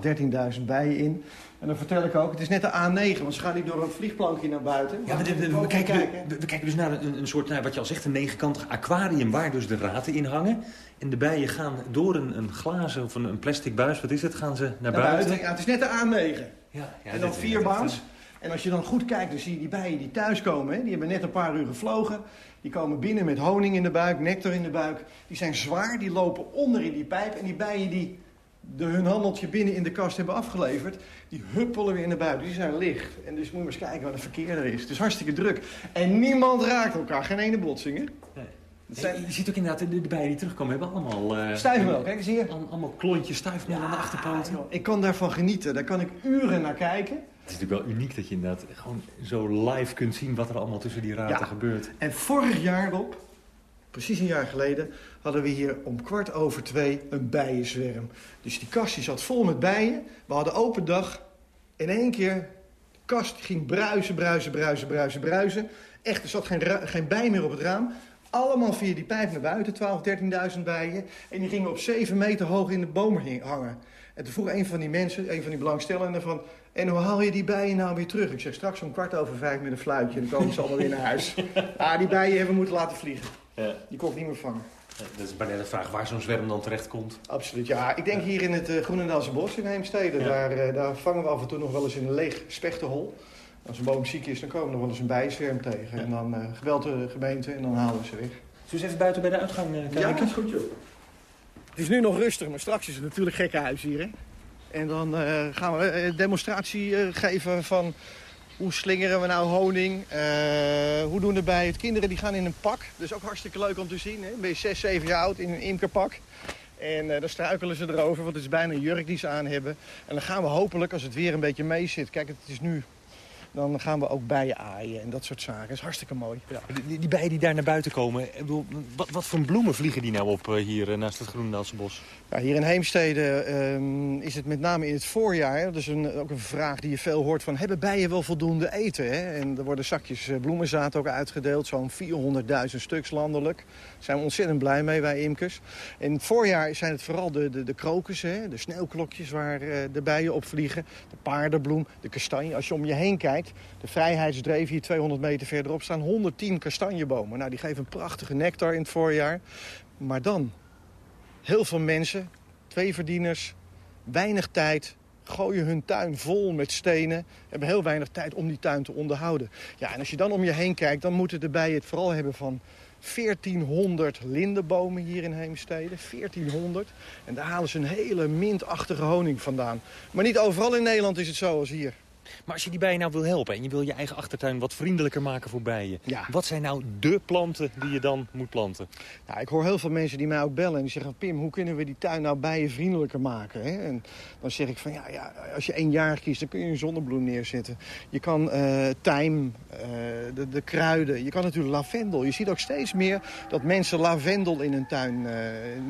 13.000 bijen in. En dan vertel ik ook, het is net de A9, want ze gaan niet door een vliegplankje naar buiten. Ja, we, kijken, we, kijken dus naar een, een soort, nou, wat je al zegt, een negenkantig aquarium... waar dus de raten in hangen. En de bijen gaan door een, een glazen of een, een plastic buis, wat is het, gaan ze naar, naar buiten? buiten? Ja, het is net de A9. Ja, ja, en dan vier baans. En als je dan goed kijkt, dan zie je die bijen die thuiskomen. Hè? Die hebben net een paar uur gevlogen. Die komen binnen met honing in de buik, nectar in de buik. Die zijn zwaar, die lopen onder in die pijp. En die bijen die de, hun handeltje binnen in de kast hebben afgeleverd... die huppelen weer de buik. Die zijn licht. En dus moet je maar eens kijken wat een verkeer er is. Het is hartstikke druk. En niemand raakt elkaar. Geen ene botsing, hè? Nee. Zijn... Je ziet ook inderdaad, de, de bijen die terugkomen hebben allemaal... Uh, stuifmeel, kijk eens hier. Allemaal klontjes stuifmeel ja, aan de achterpoten. Ik kan daarvan genieten. Daar kan ik uren naar kijken. Het is natuurlijk wel uniek dat je inderdaad gewoon zo live kunt zien... wat er allemaal tussen die raten ja. gebeurt. En vorig jaar, Rob, precies een jaar geleden... hadden we hier om kwart over twee een bijenzwerm. Dus die kast die zat vol met bijen. We hadden open dag. In één keer, de kast ging bruisen, bruisen, bruisen, bruisen, bruisen. Echt, er zat geen, geen bij meer op het raam. Allemaal via die pijp naar buiten, 12, 13.000 bijen. En die gingen op 7 meter hoog in de bomen hangen. En toen vroeg een van die mensen, een van die belangstellenden van... En hoe haal je die bijen nou weer terug? Ik zeg straks om kwart over vijf met een fluitje. Dan komen ze allemaal weer naar huis. [LAUGHS] Ah, die bijen hebben we moeten laten vliegen. Ja. Die kon ik niet meer vangen. Dat is bijna de vraag waar zo'n zwerm dan terecht komt. Absoluut, ja. Ik denk hier in het uh, Groenendaalse bos in Heemstede. Ja. Daar, uh, daar vangen we af en toe nog wel eens in een leeg spechtenhol. Als een boom ziek is, dan komen we nog wel eens een bijenzwerm tegen. Ja. En dan uh, gebeld de gemeente en dan halen we ze weg. Zullen we eens even buiten bij de uitgang kijken? Ja, dat is goed, joh. Het is nu nog rustig, maar straks is het natuurlijk gekke huis hier, hè? En dan uh, gaan we een demonstratie uh, geven van hoe slingeren we nou honing. Uh, hoe doen we bij het kinderen die gaan in een pak. Is ook hartstikke leuk om te zien. Hè? Ben je 6, 7 jaar oud in een imkerpak. En dan struikelen ze erover, want het is bijna een jurk die ze aan hebben. En dan gaan we hopelijk, als het weer een beetje mee zit... Kijk, het is nu dan gaan we ook bijen aaien en dat soort zaken. Dat is hartstikke mooi. Ja. Die, bijen die daar naar buiten komen, ik bedoel, wat, wat voor bloemen vliegen die nou op uh, hier naast het Groenendaalse bos? Ja, hier in Heemstede um, is het met name in het voorjaar. Is een, ook een vraag die je veel hoort van... hebben bijen wel voldoende eten? Hè? En er worden zakjes uh, bloemenzaad ook uitgedeeld. Zo'n 400.000 stuks landelijk. Daar zijn we ontzettend blij mee, wij imkers. In het voorjaar zijn het vooral de, de, de krokussen, hè? de sneeuwklokjes waar uh, de bijen op vliegen. De paardenbloem, de kastanje. Als je om je heen kijkt, de vrijheidsdreef hier 200 meter verderop... staan 110 kastanjebomen. Nou, die geven een prachtige nectar in het voorjaar. Maar dan, heel veel mensen, twee verdieners, weinig tijd... gooien hun tuin vol met stenen, hebben heel weinig tijd om die tuin te onderhouden. Ja, en als je dan om je heen kijkt, dan moeten de bijen het vooral hebben van... 1400 lindenbomen hier in Heemstede. 1400. En daar halen ze een hele mintachtige honing vandaan. Maar niet overal in Nederland is het zo als hier. Maar als je die bijen nou wil helpen en je wil je eigen achtertuin wat vriendelijker maken voor bijen. Ja. Wat zijn nou de planten die je dan moet planten? Nou, ik hoor heel veel mensen die mij ook bellen en die zeggen... Pim, hoe kunnen we die tuin nou bijenvriendelijker maken? Hè? En dan zeg ik van, ja, ja, als je één jaar kiest, dan kun je een zonnebloem neerzetten. Je kan uh, tijm, uh, de, de, kruiden, je kan natuurlijk lavendel. Je ziet ook steeds meer dat mensen lavendel in hun tuin uh,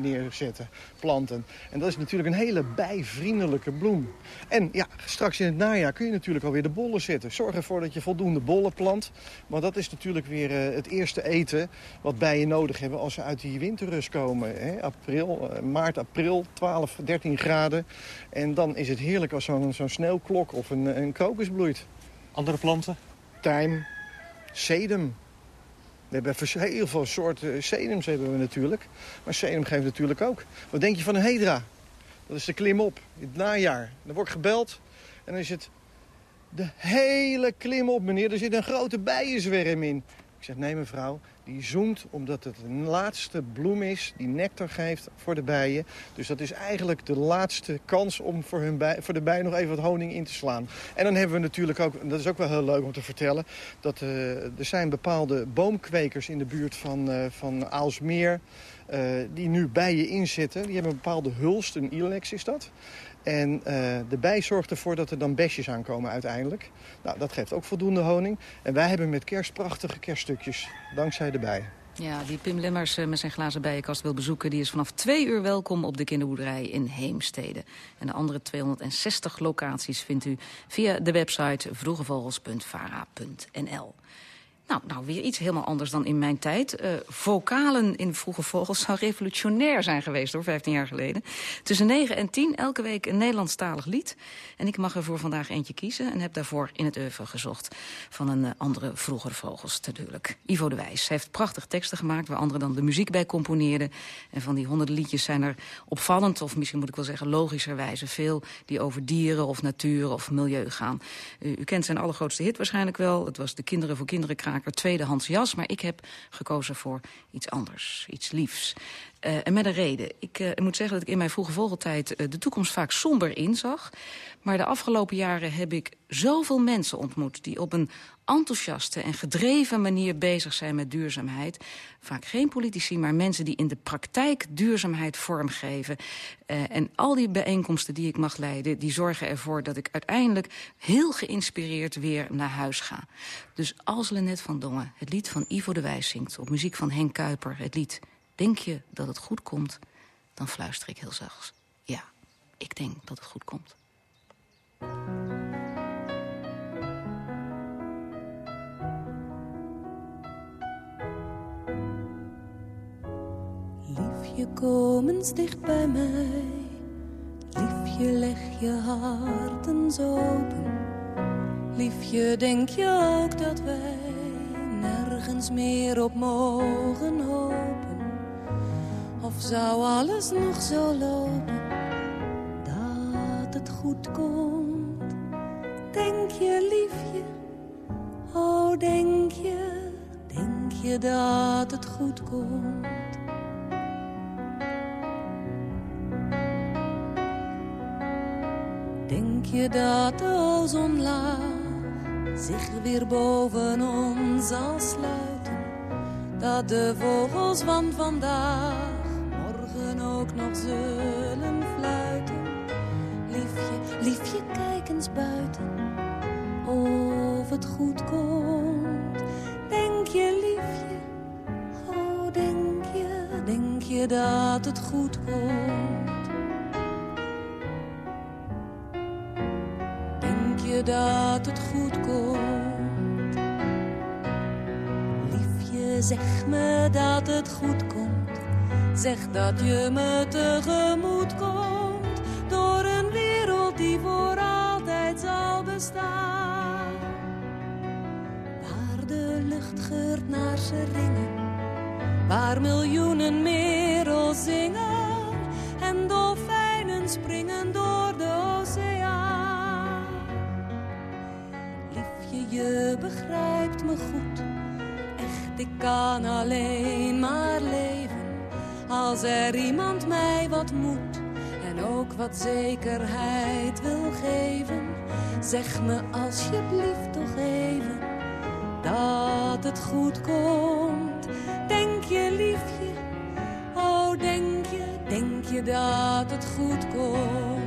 neerzetten, planten. En dat is natuurlijk een hele bijvriendelijke bloem. En ja, straks in het najaar kun je natuurlijk alweer de bollen zetten. Zorg ervoor dat je voldoende bollen plant. Want dat is natuurlijk weer uh, het eerste eten wat bijen nodig hebben als ze uit die winterrust komen. Hè? April, uh, maart, april, 12, 13 graden. En dan is het heerlijk als zo'n zo sneeuwklok of een, een krokus bloeit. Andere planten? Tijm, sedum. We hebben heel veel soorten sedums hebben we natuurlijk. Maar sedum geeft natuurlijk ook. Wat denk je van een hedra? Dat is de klim op, in het najaar. Dan wordt gebeld en dan is het de hele klim op, meneer. Er zit een grote bijenzwerm in. Ik zeg, nee mevrouw, die zoemt omdat het een laatste bloem is die nectar geeft voor de bijen. Dus dat is eigenlijk de laatste kans om voor, hun bij, voor de bijen nog even wat honing in te slaan. En dan hebben we natuurlijk ook, en dat is ook wel heel leuk om te vertellen... dat uh, er zijn bepaalde boomkwekers in de buurt van, uh, van Aalsmeer... Uh, die nu bijen inzetten. Die hebben een bepaalde hulst, een ilex is dat. En uh, de bij zorgt ervoor dat er dan besjes aankomen uiteindelijk. Nou, dat geeft ook voldoende honing. En wij hebben met kerst prachtige kerststukjes, dankzij de bij. Ja, die Pim Lemmers uh, met zijn glazen bijenkast wil bezoeken... die is vanaf twee uur welkom op de kinderboerderij in Heemstede. En de andere 260 locaties vindt u via de website vroegevogels.vara.nl. Nou, nou, weer iets helemaal anders dan in mijn tijd. Uh, vocalen in Vroege Vogels [LAUGHS] zou revolutionair zijn geweest, hoor, 15 jaar geleden. Tussen 9 en 10 elke week een Nederlandstalig lied. En ik mag er voor vandaag eentje kiezen en heb daarvoor in het oeuvre gezocht. Van een uh, andere Vroege Vogels natuurlijk. Ivo de Wijs heeft prachtige teksten gemaakt waar anderen dan de muziek bij componeerden. En van die honderden liedjes zijn er opvallend, of misschien moet ik wel zeggen logischerwijze, veel die over dieren of natuur of milieu gaan. U kent zijn allergrootste hit waarschijnlijk wel. Het was De Kinderen voor Kinderen kraker tweedehands jas. Maar ik heb gekozen voor iets anders, iets liefs. Uh, en met een reden. Ik uh, moet zeggen dat ik in mijn vroege vogeltijd uh, de toekomst vaak somber inzag. Maar de afgelopen jaren heb ik zoveel mensen ontmoet... die op een enthousiaste en gedreven manier bezig zijn met duurzaamheid. Vaak geen politici, maar mensen die in de praktijk duurzaamheid vormgeven. Uh, en al die bijeenkomsten die ik mag leiden... die zorgen ervoor dat ik uiteindelijk heel geïnspireerd weer naar huis ga. Dus als Lennet van Dongen het lied van Ivo de Wijs zingt... op muziek van Henk Kuiper, het lied... Denk je dat het goed komt, dan fluister ik heel zachts. Ja, ik denk dat het goed komt. Liefje, kom eens dicht bij mij. Liefje, leg je hart eens open. Liefje, denk je ook dat wij nergens meer op mogen hopen? Of zou alles nog zo lopen dat het goed komt? Denk je, liefje, oh denk je, denk je dat het goed komt? Je dat de ozonlaag zich weer boven ons zal sluiten? Dat de vogels van vandaag ook nog zullen fluiten. Liefje, liefje, kijk eens buiten of het goed komt. Denk je, liefje, oh denk je, denk je dat het goed komt? Dat het goed komt? Liefje, zeg me dat het goed komt Zeg dat je me tegemoet komt door een wereld die voor altijd zal bestaan. Waar de lucht geurt naar seringen, waar miljoenen merels zingen en dolfijnen je begrijpt me goed, echt, ik kan alleen maar leven als er iemand mij wat moet en ook wat zekerheid wil geven, zeg me alsjeblieft toch even dat het goed komt. Denk je liefje, oh denk je, denk je dat het goed komt?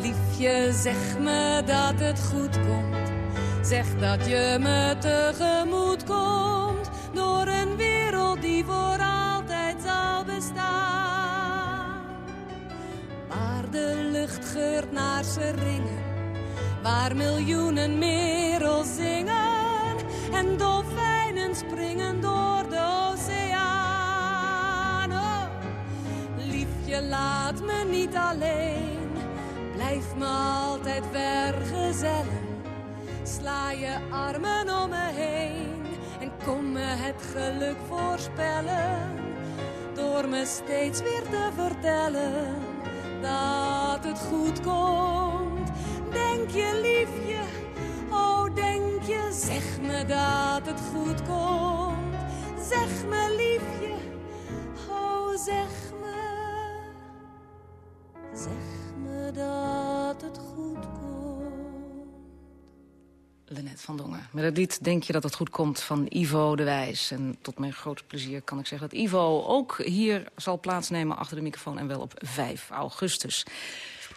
Liefje, zeg me dat het goed komt. Zeg dat je me tegemoet komt door een wereld die voor altijd zal bestaan. Waar de lucht geurt naar ringen, waar miljoenen merels zingen en dolfijnen springen door de oceaan. Oh, liefje, laat me niet alleen, me altijd vergezellen. Sla je armen om me heen en kom me het geluk voorspellen. Door me steeds weer te vertellen dat het goed komt. Denk je liefje, oh denk je, zeg me dat het goed komt. Zeg me liefje, oh zeg me, zeg me dat het goed komt. Lennet van Dongen. Met het lied Denk je dat het goed komt van Ivo de Wijs. En tot mijn grote plezier kan ik zeggen dat Ivo ook hier zal plaatsnemen achter de microfoon. En wel op 5 augustus.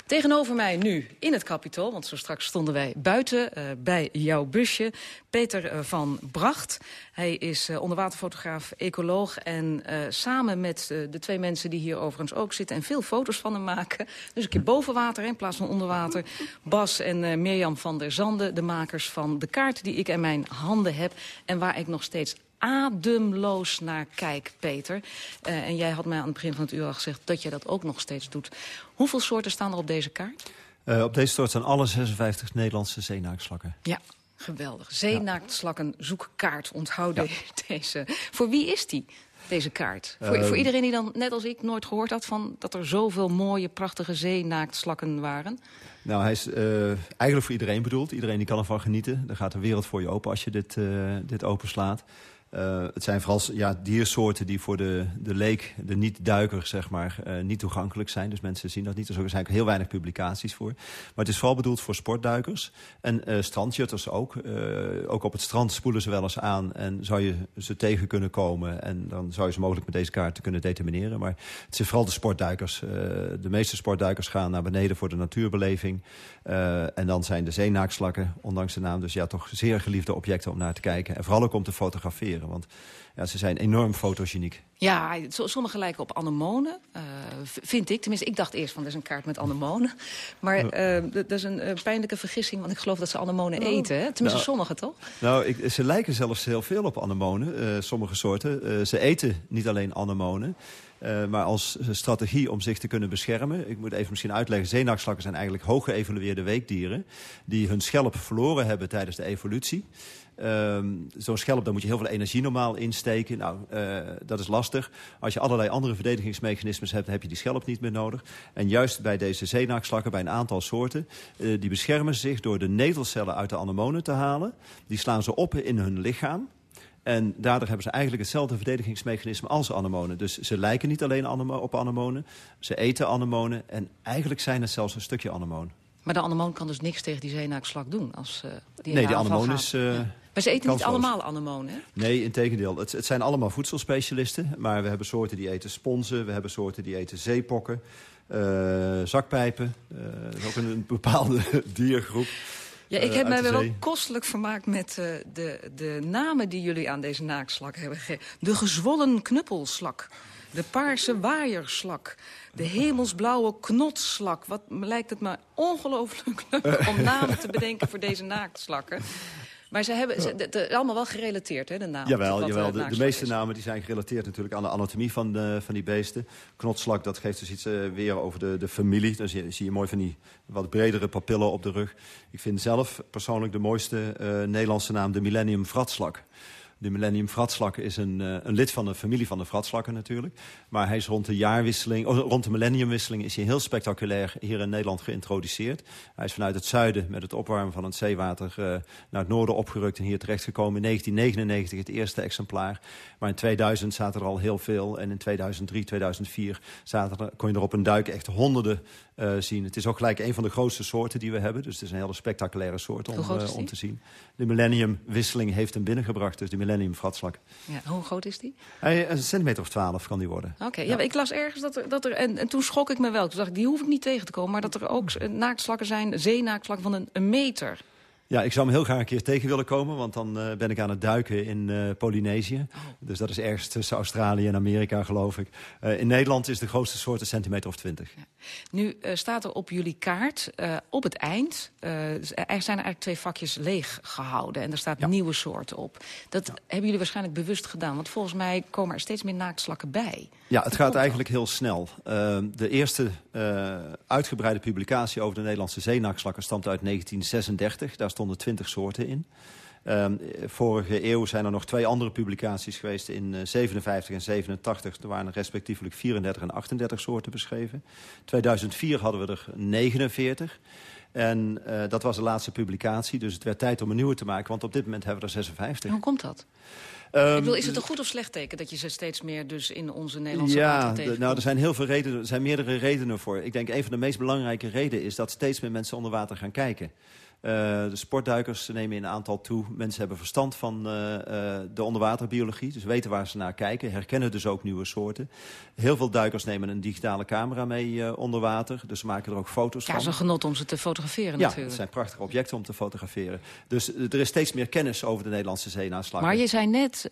Tegenover mij nu in het kapitool, want zo straks stonden wij buiten uh, bij jouw busje. Peter uh, van Bracht. Hij is uh, onderwaterfotograaf, ecoloog. En samen met de twee mensen die hier overigens ook zitten... en veel foto's van hem maken. Dus een keer boven water in plaats van onder water. Bas en Mirjam van der Zanden, de makers van de kaart die ik in mijn handen heb. En waar ik nog steeds ademloos naar kijk, Peter. Uh, en jij had mij aan het begin van het uur al gezegd dat je dat ook nog steeds doet. Hoeveel soorten staan er op deze kaart? Uh, op deze soort zijn alle 56 Nederlandse zeenaaktslakken. Ja, geweldig. Zeenaaktslakken zoekkaart, onthoud ja. [LAUGHS] deze. Voor wie is die? Deze kaart. Voor, uh, voor, iedereen die dan, net als ik, nooit gehoord had... van dat er zoveel mooie, prachtige zeenaaktslakken waren? Nou, hij is uh, eigenlijk voor iedereen bedoeld. Iedereen die kan ervan genieten. Er gaat de wereld voor je open als je dit, dit openslaat. Uh, het zijn vooral ja, diersoorten die voor de, de leek, de niet-duiker, zeg maar, uh, niet toegankelijk zijn. Dus mensen zien dat niet. Er zijn eigenlijk heel weinig publicaties voor. Maar het is vooral bedoeld voor sportduikers. En uh, strandjutters ook. ook op het strand spoelen ze wel eens aan. En zou je ze tegen kunnen komen. En dan zou je ze mogelijk met deze kaart kunnen determineren. Maar het zijn vooral de sportduikers. de meeste sportduikers gaan naar beneden voor de natuurbeleving. en dan zijn de zeenaakslakken, ondanks de naam, dus ja, toch zeer geliefde objecten om naar te kijken. En vooral ook om te fotograferen. Want ja, ze zijn enorm fotogeniek. Ja, sommige lijken op anemonen, uh, vind ik. Tenminste, ik dacht eerst van, dat is een kaart met anemonen. Maar uh, dat is een uh, pijnlijke vergissing, want ik geloof dat ze anemonen oh. eten. Hè? Tenminste, nou, sommige toch? Nou, ik, ze lijken zelfs heel veel op anemonen, sommige soorten. ze eten niet alleen anemonen. Uh, maar als strategie om zich te kunnen beschermen. Ik moet even misschien uitleggen. Zeenaakslakken zijn eigenlijk hoog geëvolueerde weekdieren. Die hun schelp verloren hebben tijdens de evolutie. Um, Zo'n schelp, daar moet je heel veel energie normaal insteken. Nou, uh, dat is lastig. Als je allerlei andere verdedigingsmechanismes hebt, heb je die schelp niet meer nodig. En juist bij deze zeenaakslakken, bij een aantal soorten... Uh, die beschermen zich door de netelcellen uit de anemonen te halen. Die slaan ze op in hun lichaam. En daardoor hebben ze eigenlijk hetzelfde verdedigingsmechanisme als anemonen. Dus ze lijken niet alleen op anemonen, ze eten anemonen... en eigenlijk zijn het zelfs een stukje anemoon. Maar de anemoon kan dus niks tegen die zeenaakslak doen? Als, uh, die nee, die anemoon is... Uh, ja. Maar ze eten niet allemaal anemonen, hè? Nee, in tegendeel. Het, het, zijn allemaal voedselspecialisten. Maar we hebben soorten die eten sponsen. We hebben soorten die eten zeepokken. Uh, zakpijpen. dat is ook een, een bepaalde [LAUGHS] diergroep. Ja, ik heb mij wel kostelijk vermaakt met uh, de, de namen die jullie aan deze naakslak hebben gegeven. De gezwollen knuppelslak. De paarse waaierslak. De hemelsblauwe knotslak. Wat lijkt het me ongelooflijk leuk om namen te bedenken voor deze naaktslakken. Maar ze hebben, ze, allemaal wel gerelateerd, hè, de namen? Jawel, jawel de, de, meeste namen die zijn gerelateerd natuurlijk aan de anatomie van, de, van die beesten. Knotslak, dat geeft dus iets uh, weer over de, de familie. Dan zie je, zie je, mooi van die wat bredere papillen op de rug. Ik vind zelf persoonlijk de mooiste uh, Nederlandse naam de Millennium Vratslak. De Millennium Vratslak is een, uh, een, lid van de familie van de Vratslakken natuurlijk. Maar hij is rond de jaarwisseling, rond de millenniumwisseling is hij heel spectaculair hier in Nederland geïntroduceerd. Hij is vanuit het zuiden met het opwarmen van het zeewater uh, naar het noorden opgerukt en hier terechtgekomen. In 1999 het eerste exemplaar. Maar in 2000 zaten er al heel veel en in 2003, 2004 zaten kon je er op een duik echt honderden uh, zien. Het is ook gelijk een van de grootste soorten die we hebben. Dus het is een hele spectaculaire soort om, uh, om te zien. De millenniumwisseling heeft hem binnengebracht. Dus de millennium vratslak. Ja, hoe groot is die? Hij, een centimeter of twaalf kan die worden. Oké, okay, ja. ja. ik las ergens dat er... Dat er en, en, toen schrok ik me wel. Toen dacht ik, die hoef ik niet tegen te komen. Maar dat er ook naaktslakken zijn, zeenaaktslakken van een, een meter. Ja, ik zou hem heel graag een keer tegen willen komen. Want dan eh, ben ik aan het duiken in eh, Polynesië. Oh. Dus dat is ergens tussen Australië en Amerika, geloof ik. Eh, in Nederland is de grootste soort een centimeter of twintig. Ja. Nu staat er op jullie kaart, op het eind... er zijn eigenlijk twee vakjes leeg gehouden. En er staat nieuwe soorten op. Dat hebben jullie waarschijnlijk bewust gedaan. Want volgens mij komen er steeds meer naaktslakken bij. Ja, het gaat eigenlijk heel snel. de eerste uitgebreide publicatie over de Nederlandse zeenaakslakken... stamt uit 1936. Daar stond 120 soorten in. Ehm, vorige eeuw zijn er nog twee andere publicaties geweest in eh, 57 en 87. Er waren respectievelijk 34 en 38 soorten beschreven. 2004 hadden we er 49. En eh, dat was de laatste publicatie, dus het werd tijd om een nieuwe te maken. Want op dit moment hebben we er 56. Hoe komt dat? Ehm, is het een goed of slecht teken dat je ze steeds meer dus in onze Nederlandse ja, Ja, nou, er zijn heel veel redenen, er zijn meerdere redenen voor. Ik denk een van de meest belangrijke redenen is dat steeds meer mensen onder water gaan kijken. Uh, de sportduikers nemen in een aantal toe. Mensen hebben verstand van uh, uh, de onderwaterbiologie. Dus weten waar ze naar kijken. Herkennen dus ook nieuwe soorten. Heel veel duikers nemen een digitale camera mee onder water. Dus ze maken er ook foto's van. Ja, is een genot om ze te fotograferen ja, natuurlijk. het zijn prachtige objecten om te fotograferen. Dus er is steeds meer kennis over de Nederlandse zeenaanslagen. Maar je zei net,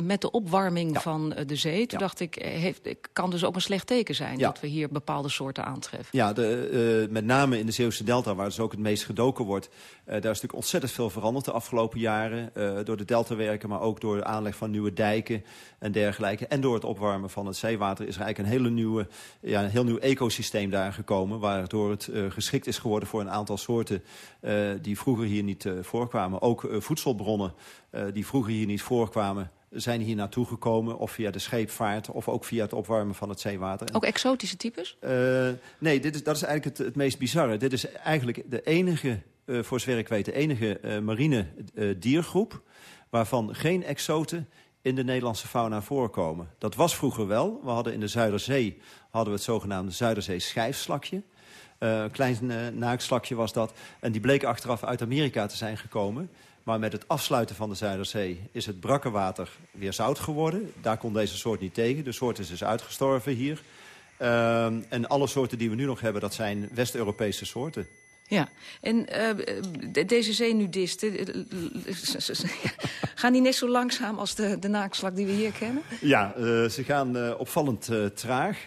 met de opwarming ja. van de zee... toen ja. dacht ik, heeft, kan dus ook een slecht teken zijn... dat we hier bepaalde soorten aantreffen. Ja, de, met name in de Zeeuwse Delta, waar dus ook het meest gedoken wordt... Uh, daar is natuurlijk ontzettend veel veranderd de afgelopen jaren. Uh, door de deltawerken, maar ook door de aanleg van nieuwe dijken en dergelijke. En door het opwarmen van het zeewater is er eigenlijk een, hele nieuwe, ja, een heel nieuw ecosysteem daar gekomen. Waardoor het uh, geschikt is geworden voor een aantal soorten die vroeger hier niet voorkwamen. Ook voedselbronnen die vroeger hier niet voorkwamen zijn hier naartoe gekomen. Of via de scheepvaart of ook via het opwarmen van het zeewater. Ook exotische types? Uh, nee, dit is, dat is eigenlijk het, het meest bizarre. Dit is eigenlijk de enige, voor zover ik weet, de enige uh, marine diergroep... waarvan geen exoten in de Nederlandse fauna voorkomen. Dat was vroeger wel. We hadden in de Zuiderzee hadden we het zogenaamde Zuiderzee schijfslakje. een klein naaktslakje was dat. En die bleek achteraf uit Amerika te zijn gekomen... Maar met het afsluiten van de Zuiderzee is het brakkenwater weer zout geworden. Daar kon deze soort niet tegen. De soort is dus uitgestorven hier. Uh, en alle soorten die we nu nog hebben, dat zijn West-Europese soorten. Ja, en uh, deze zeenudisten, [LAUGHS] gaan die net zo langzaam als de, de naakslak die we hier kennen? Ja, uh, ze gaan uh, opvallend traag.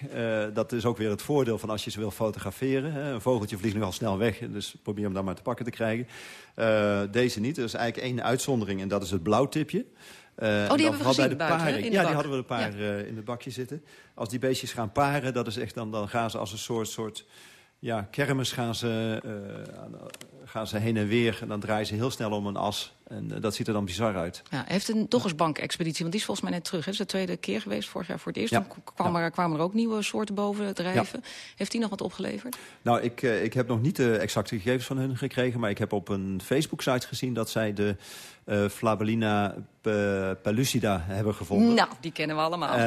dat is ook weer het voordeel van als je ze wil fotograferen. Hè. Een vogeltje vliegt nogal snel weg, dus probeer hem dan maar te pakken te krijgen. deze niet, er is eigenlijk één uitzondering en dat is het blauwtipje. Uh, oh, die hebben we gezien bij de buiten, paring. in de Ja, bak. die hadden we een paar ja. uh, in het bakje zitten. Als die beestjes gaan paren, dat is echt dan, dan gaan ze als een soort, soort ja, kermis gaan ze, uh, gaan ze heen en weer. En dan draaien ze heel snel om een as. En uh, dat ziet er dan bizar uit. Ja, heeft een Doggersbank-expeditie, want die is volgens mij net terug. Hè? Dat is de tweede keer geweest, vorig jaar voor het eerst. Ja. Kwamen, er, kwamen er ook nieuwe soorten boven drijven. Ja. Heeft die nog wat opgeleverd? Nou, ik, uh, ik heb nog niet de exacte gegevens van hun gekregen... maar ik heb op een Facebook-site gezien dat zij de Flabellina pellucida hebben gevonden. Nou, die kennen we allemaal.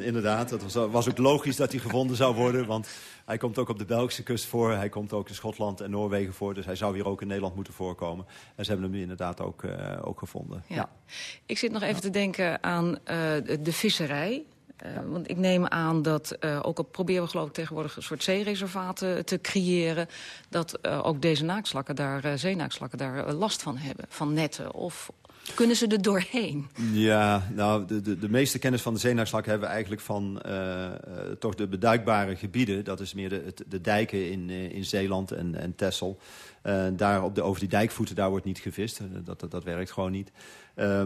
Inderdaad, het was, was ook logisch dat hij gevonden zou worden... want hij komt ook op de Belgische kust voor. Hij komt ook in Schotland en Noorwegen voor. Dus hij zou hier ook in Nederland moeten voorkomen. En ze hebben hem inderdaad ook, uh, ook gevonden. Ja. Ja. Ik zit nog even ja. te denken aan uh, de visserij. Uh, want ik neem aan dat, uh, ook al proberen we geloof ik tegenwoordig... een soort zeereservaten te creëren... dat uh, ook deze naakslakken daar, zeenaakslakken daar last van hebben. Van netten of... Kunnen ze er doorheen? Ja, nou, de, de, de meeste kennis van de zeenaakslak hebben we eigenlijk van uh, uh, toch de beduikbare gebieden. Dat is meer de, de dijken in, uh, in Zeeland en, en Texel. daar op de, over die dijkvoeten, daar wordt niet gevist. Dat, dat, dat werkt gewoon niet.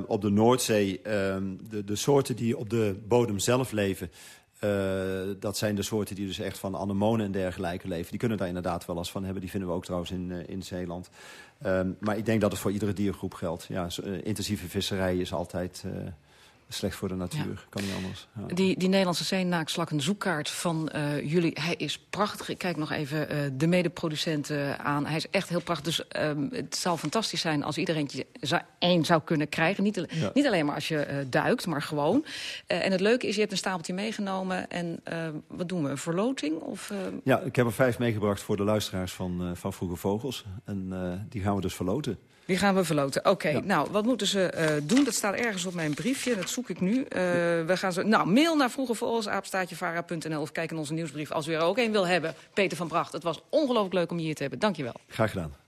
op de Noordzee, de, de soorten die op de bodem zelf leven... Dat zijn de soorten die dus echt van anemonen en dergelijke leven. Die kunnen daar inderdaad wel last van hebben. Die vinden we ook trouwens in, in Zeeland. Um, maar ik denk dat het voor iedere diergroep geldt. Ja, uh, intensieve visserij is altijd slecht voor de natuur. Ja. Kan niet anders. Ja. Die, die Nederlandse zeenaakslak, een zoekkaart van uh, jullie. Hij is prachtig. Ik kijk nog even uh, de medeproducenten aan. Hij is echt heel prachtig. Dus um, het zal fantastisch zijn als iedereen zou, één zou kunnen krijgen. Niet, ja. niet alleen maar als je duikt, maar gewoon. en het leuke is, je hebt een stapeltje meegenomen. En wat doen we, een verloting? Of, Ja, ik heb er vijf meegebracht voor de luisteraars van, van Vroege Vogels. En die gaan we dus verloten. Die gaan we verloten. Oké, okay, ja. nou, wat moeten ze uh, doen? Dat staat ergens op mijn briefje. Dat zoek ik nu. Uh, we gaan ze, nou, mail naar vroegevogels.aapstaatjevara.nl of kijk in onze nieuwsbrief als u er ook een wil hebben. Peter van Bracht, het was ongelooflijk leuk om je hier te hebben. Dank je wel. Graag gedaan.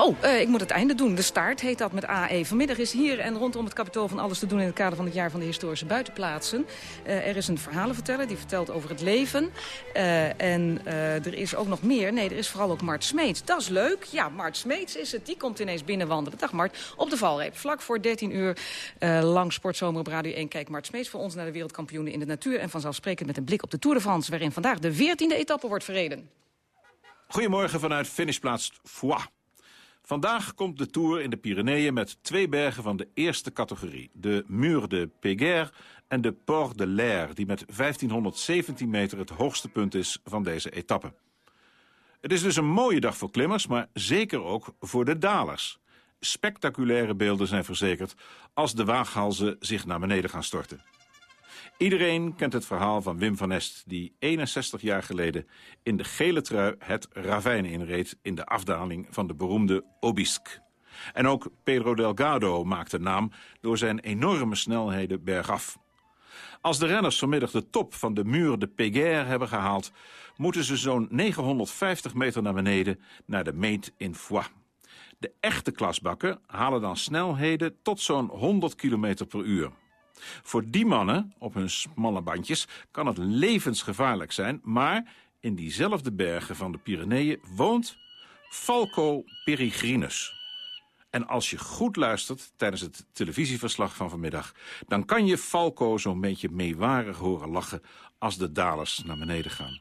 Oh, uh, ik moet het einde doen. De staart heet dat met AE. Vanmiddag is hier en rondom het kapitool van alles te doen... in het kader van het jaar van de historische buitenplaatsen. Uh, er is een verhalenverteller die vertelt over het leven. Uh, en er is ook nog meer. Nee, er is vooral ook Mart Smeets. Dat is leuk. Ja, Mart Smeets is het. Die komt ineens binnenwandelen. Dag Mart, op de valreep. Vlak voor 13 uur lang Sportzomer op Radio 1. Kijk Mart Smeets voor ons naar de wereldkampioenen in de natuur. En vanzelfsprekend met een blik op de Tour de France... waarin vandaag de 14e etappe wordt verreden. Goedemorgen vanuit finishplaats Foix. Vandaag komt de Tour in de Pyreneeën met twee bergen van de eerste categorie. De Mur de Péguerre en de Port de l'Air, die met 1517 meter het hoogste punt is van deze etappe. Het is dus een mooie dag voor klimmers, maar zeker ook voor de dalers. Spectaculaire beelden zijn verzekerd als de waaghalzen zich naar beneden gaan storten. Iedereen kent het verhaal van Wim van Est... die 61 jaar geleden in de gele trui het ravijn inreed... in de afdaling van de beroemde Obisque. En ook Pedro Delgado maakte naam door zijn enorme snelheden bergaf. Als de renners vanmiddag de top van de muur de Péguerre hebben gehaald... moeten ze zo'n 950 meter naar beneden naar de meet in Foix. De echte klasbakken halen dan snelheden tot zo'n 100 km per uur. Voor die mannen, op hun smalle bandjes, kan het levensgevaarlijk zijn... maar in diezelfde bergen van de Pyreneeën woont Falco Peregrinus. En als je goed luistert tijdens het televisieverslag van vanmiddag... dan kan je Falco zo'n beetje meewarig horen lachen als de dalers naar beneden gaan.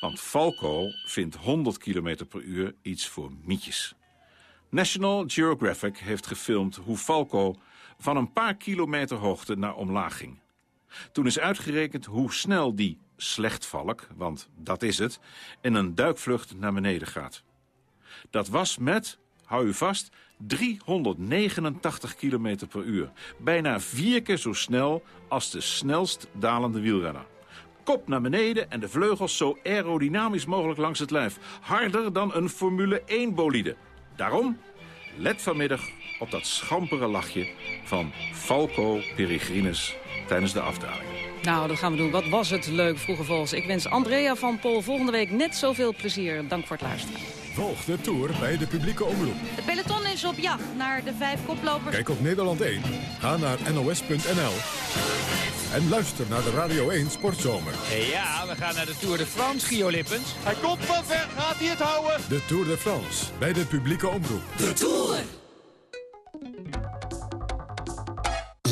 Want Falco vindt 100 km per uur iets voor mietjes. National Geographic heeft gefilmd hoe Falco van een paar kilometer hoogte naar omlaag ging. Toen is uitgerekend hoe snel die slechtvalk, want dat is het, in een duikvlucht naar beneden gaat. Dat was met, hou u vast, 389 km per uur. Bijna vier keer zo snel als de snelst dalende wielrenner. Kop naar beneden en de vleugels zo aerodynamisch mogelijk langs het lijf. Harder dan een Formule 1 bolide. Daarom, let vanmiddag op dat schampere lachje van Falco Peregrinus tijdens de afdaling. Nou, dat gaan we doen. Wat was het leuk, vroege vogels. Ik wens Andrea van Pol volgende week net zoveel plezier. Dank voor het luisteren. Volg de Tour bij de publieke omroep. Het peloton is op jacht naar de vijf koplopers. Kijk op Nederland 1. Ga naar nos.nl. En luister naar de Radio 1 Sportzomer. Ja, we gaan naar de Tour de France, Gio Lippens. Hij komt van ver, gaat hij het houden? De Tour de France, bij de publieke omroep. De Tour!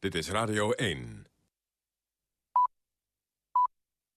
Dit is Radio 1.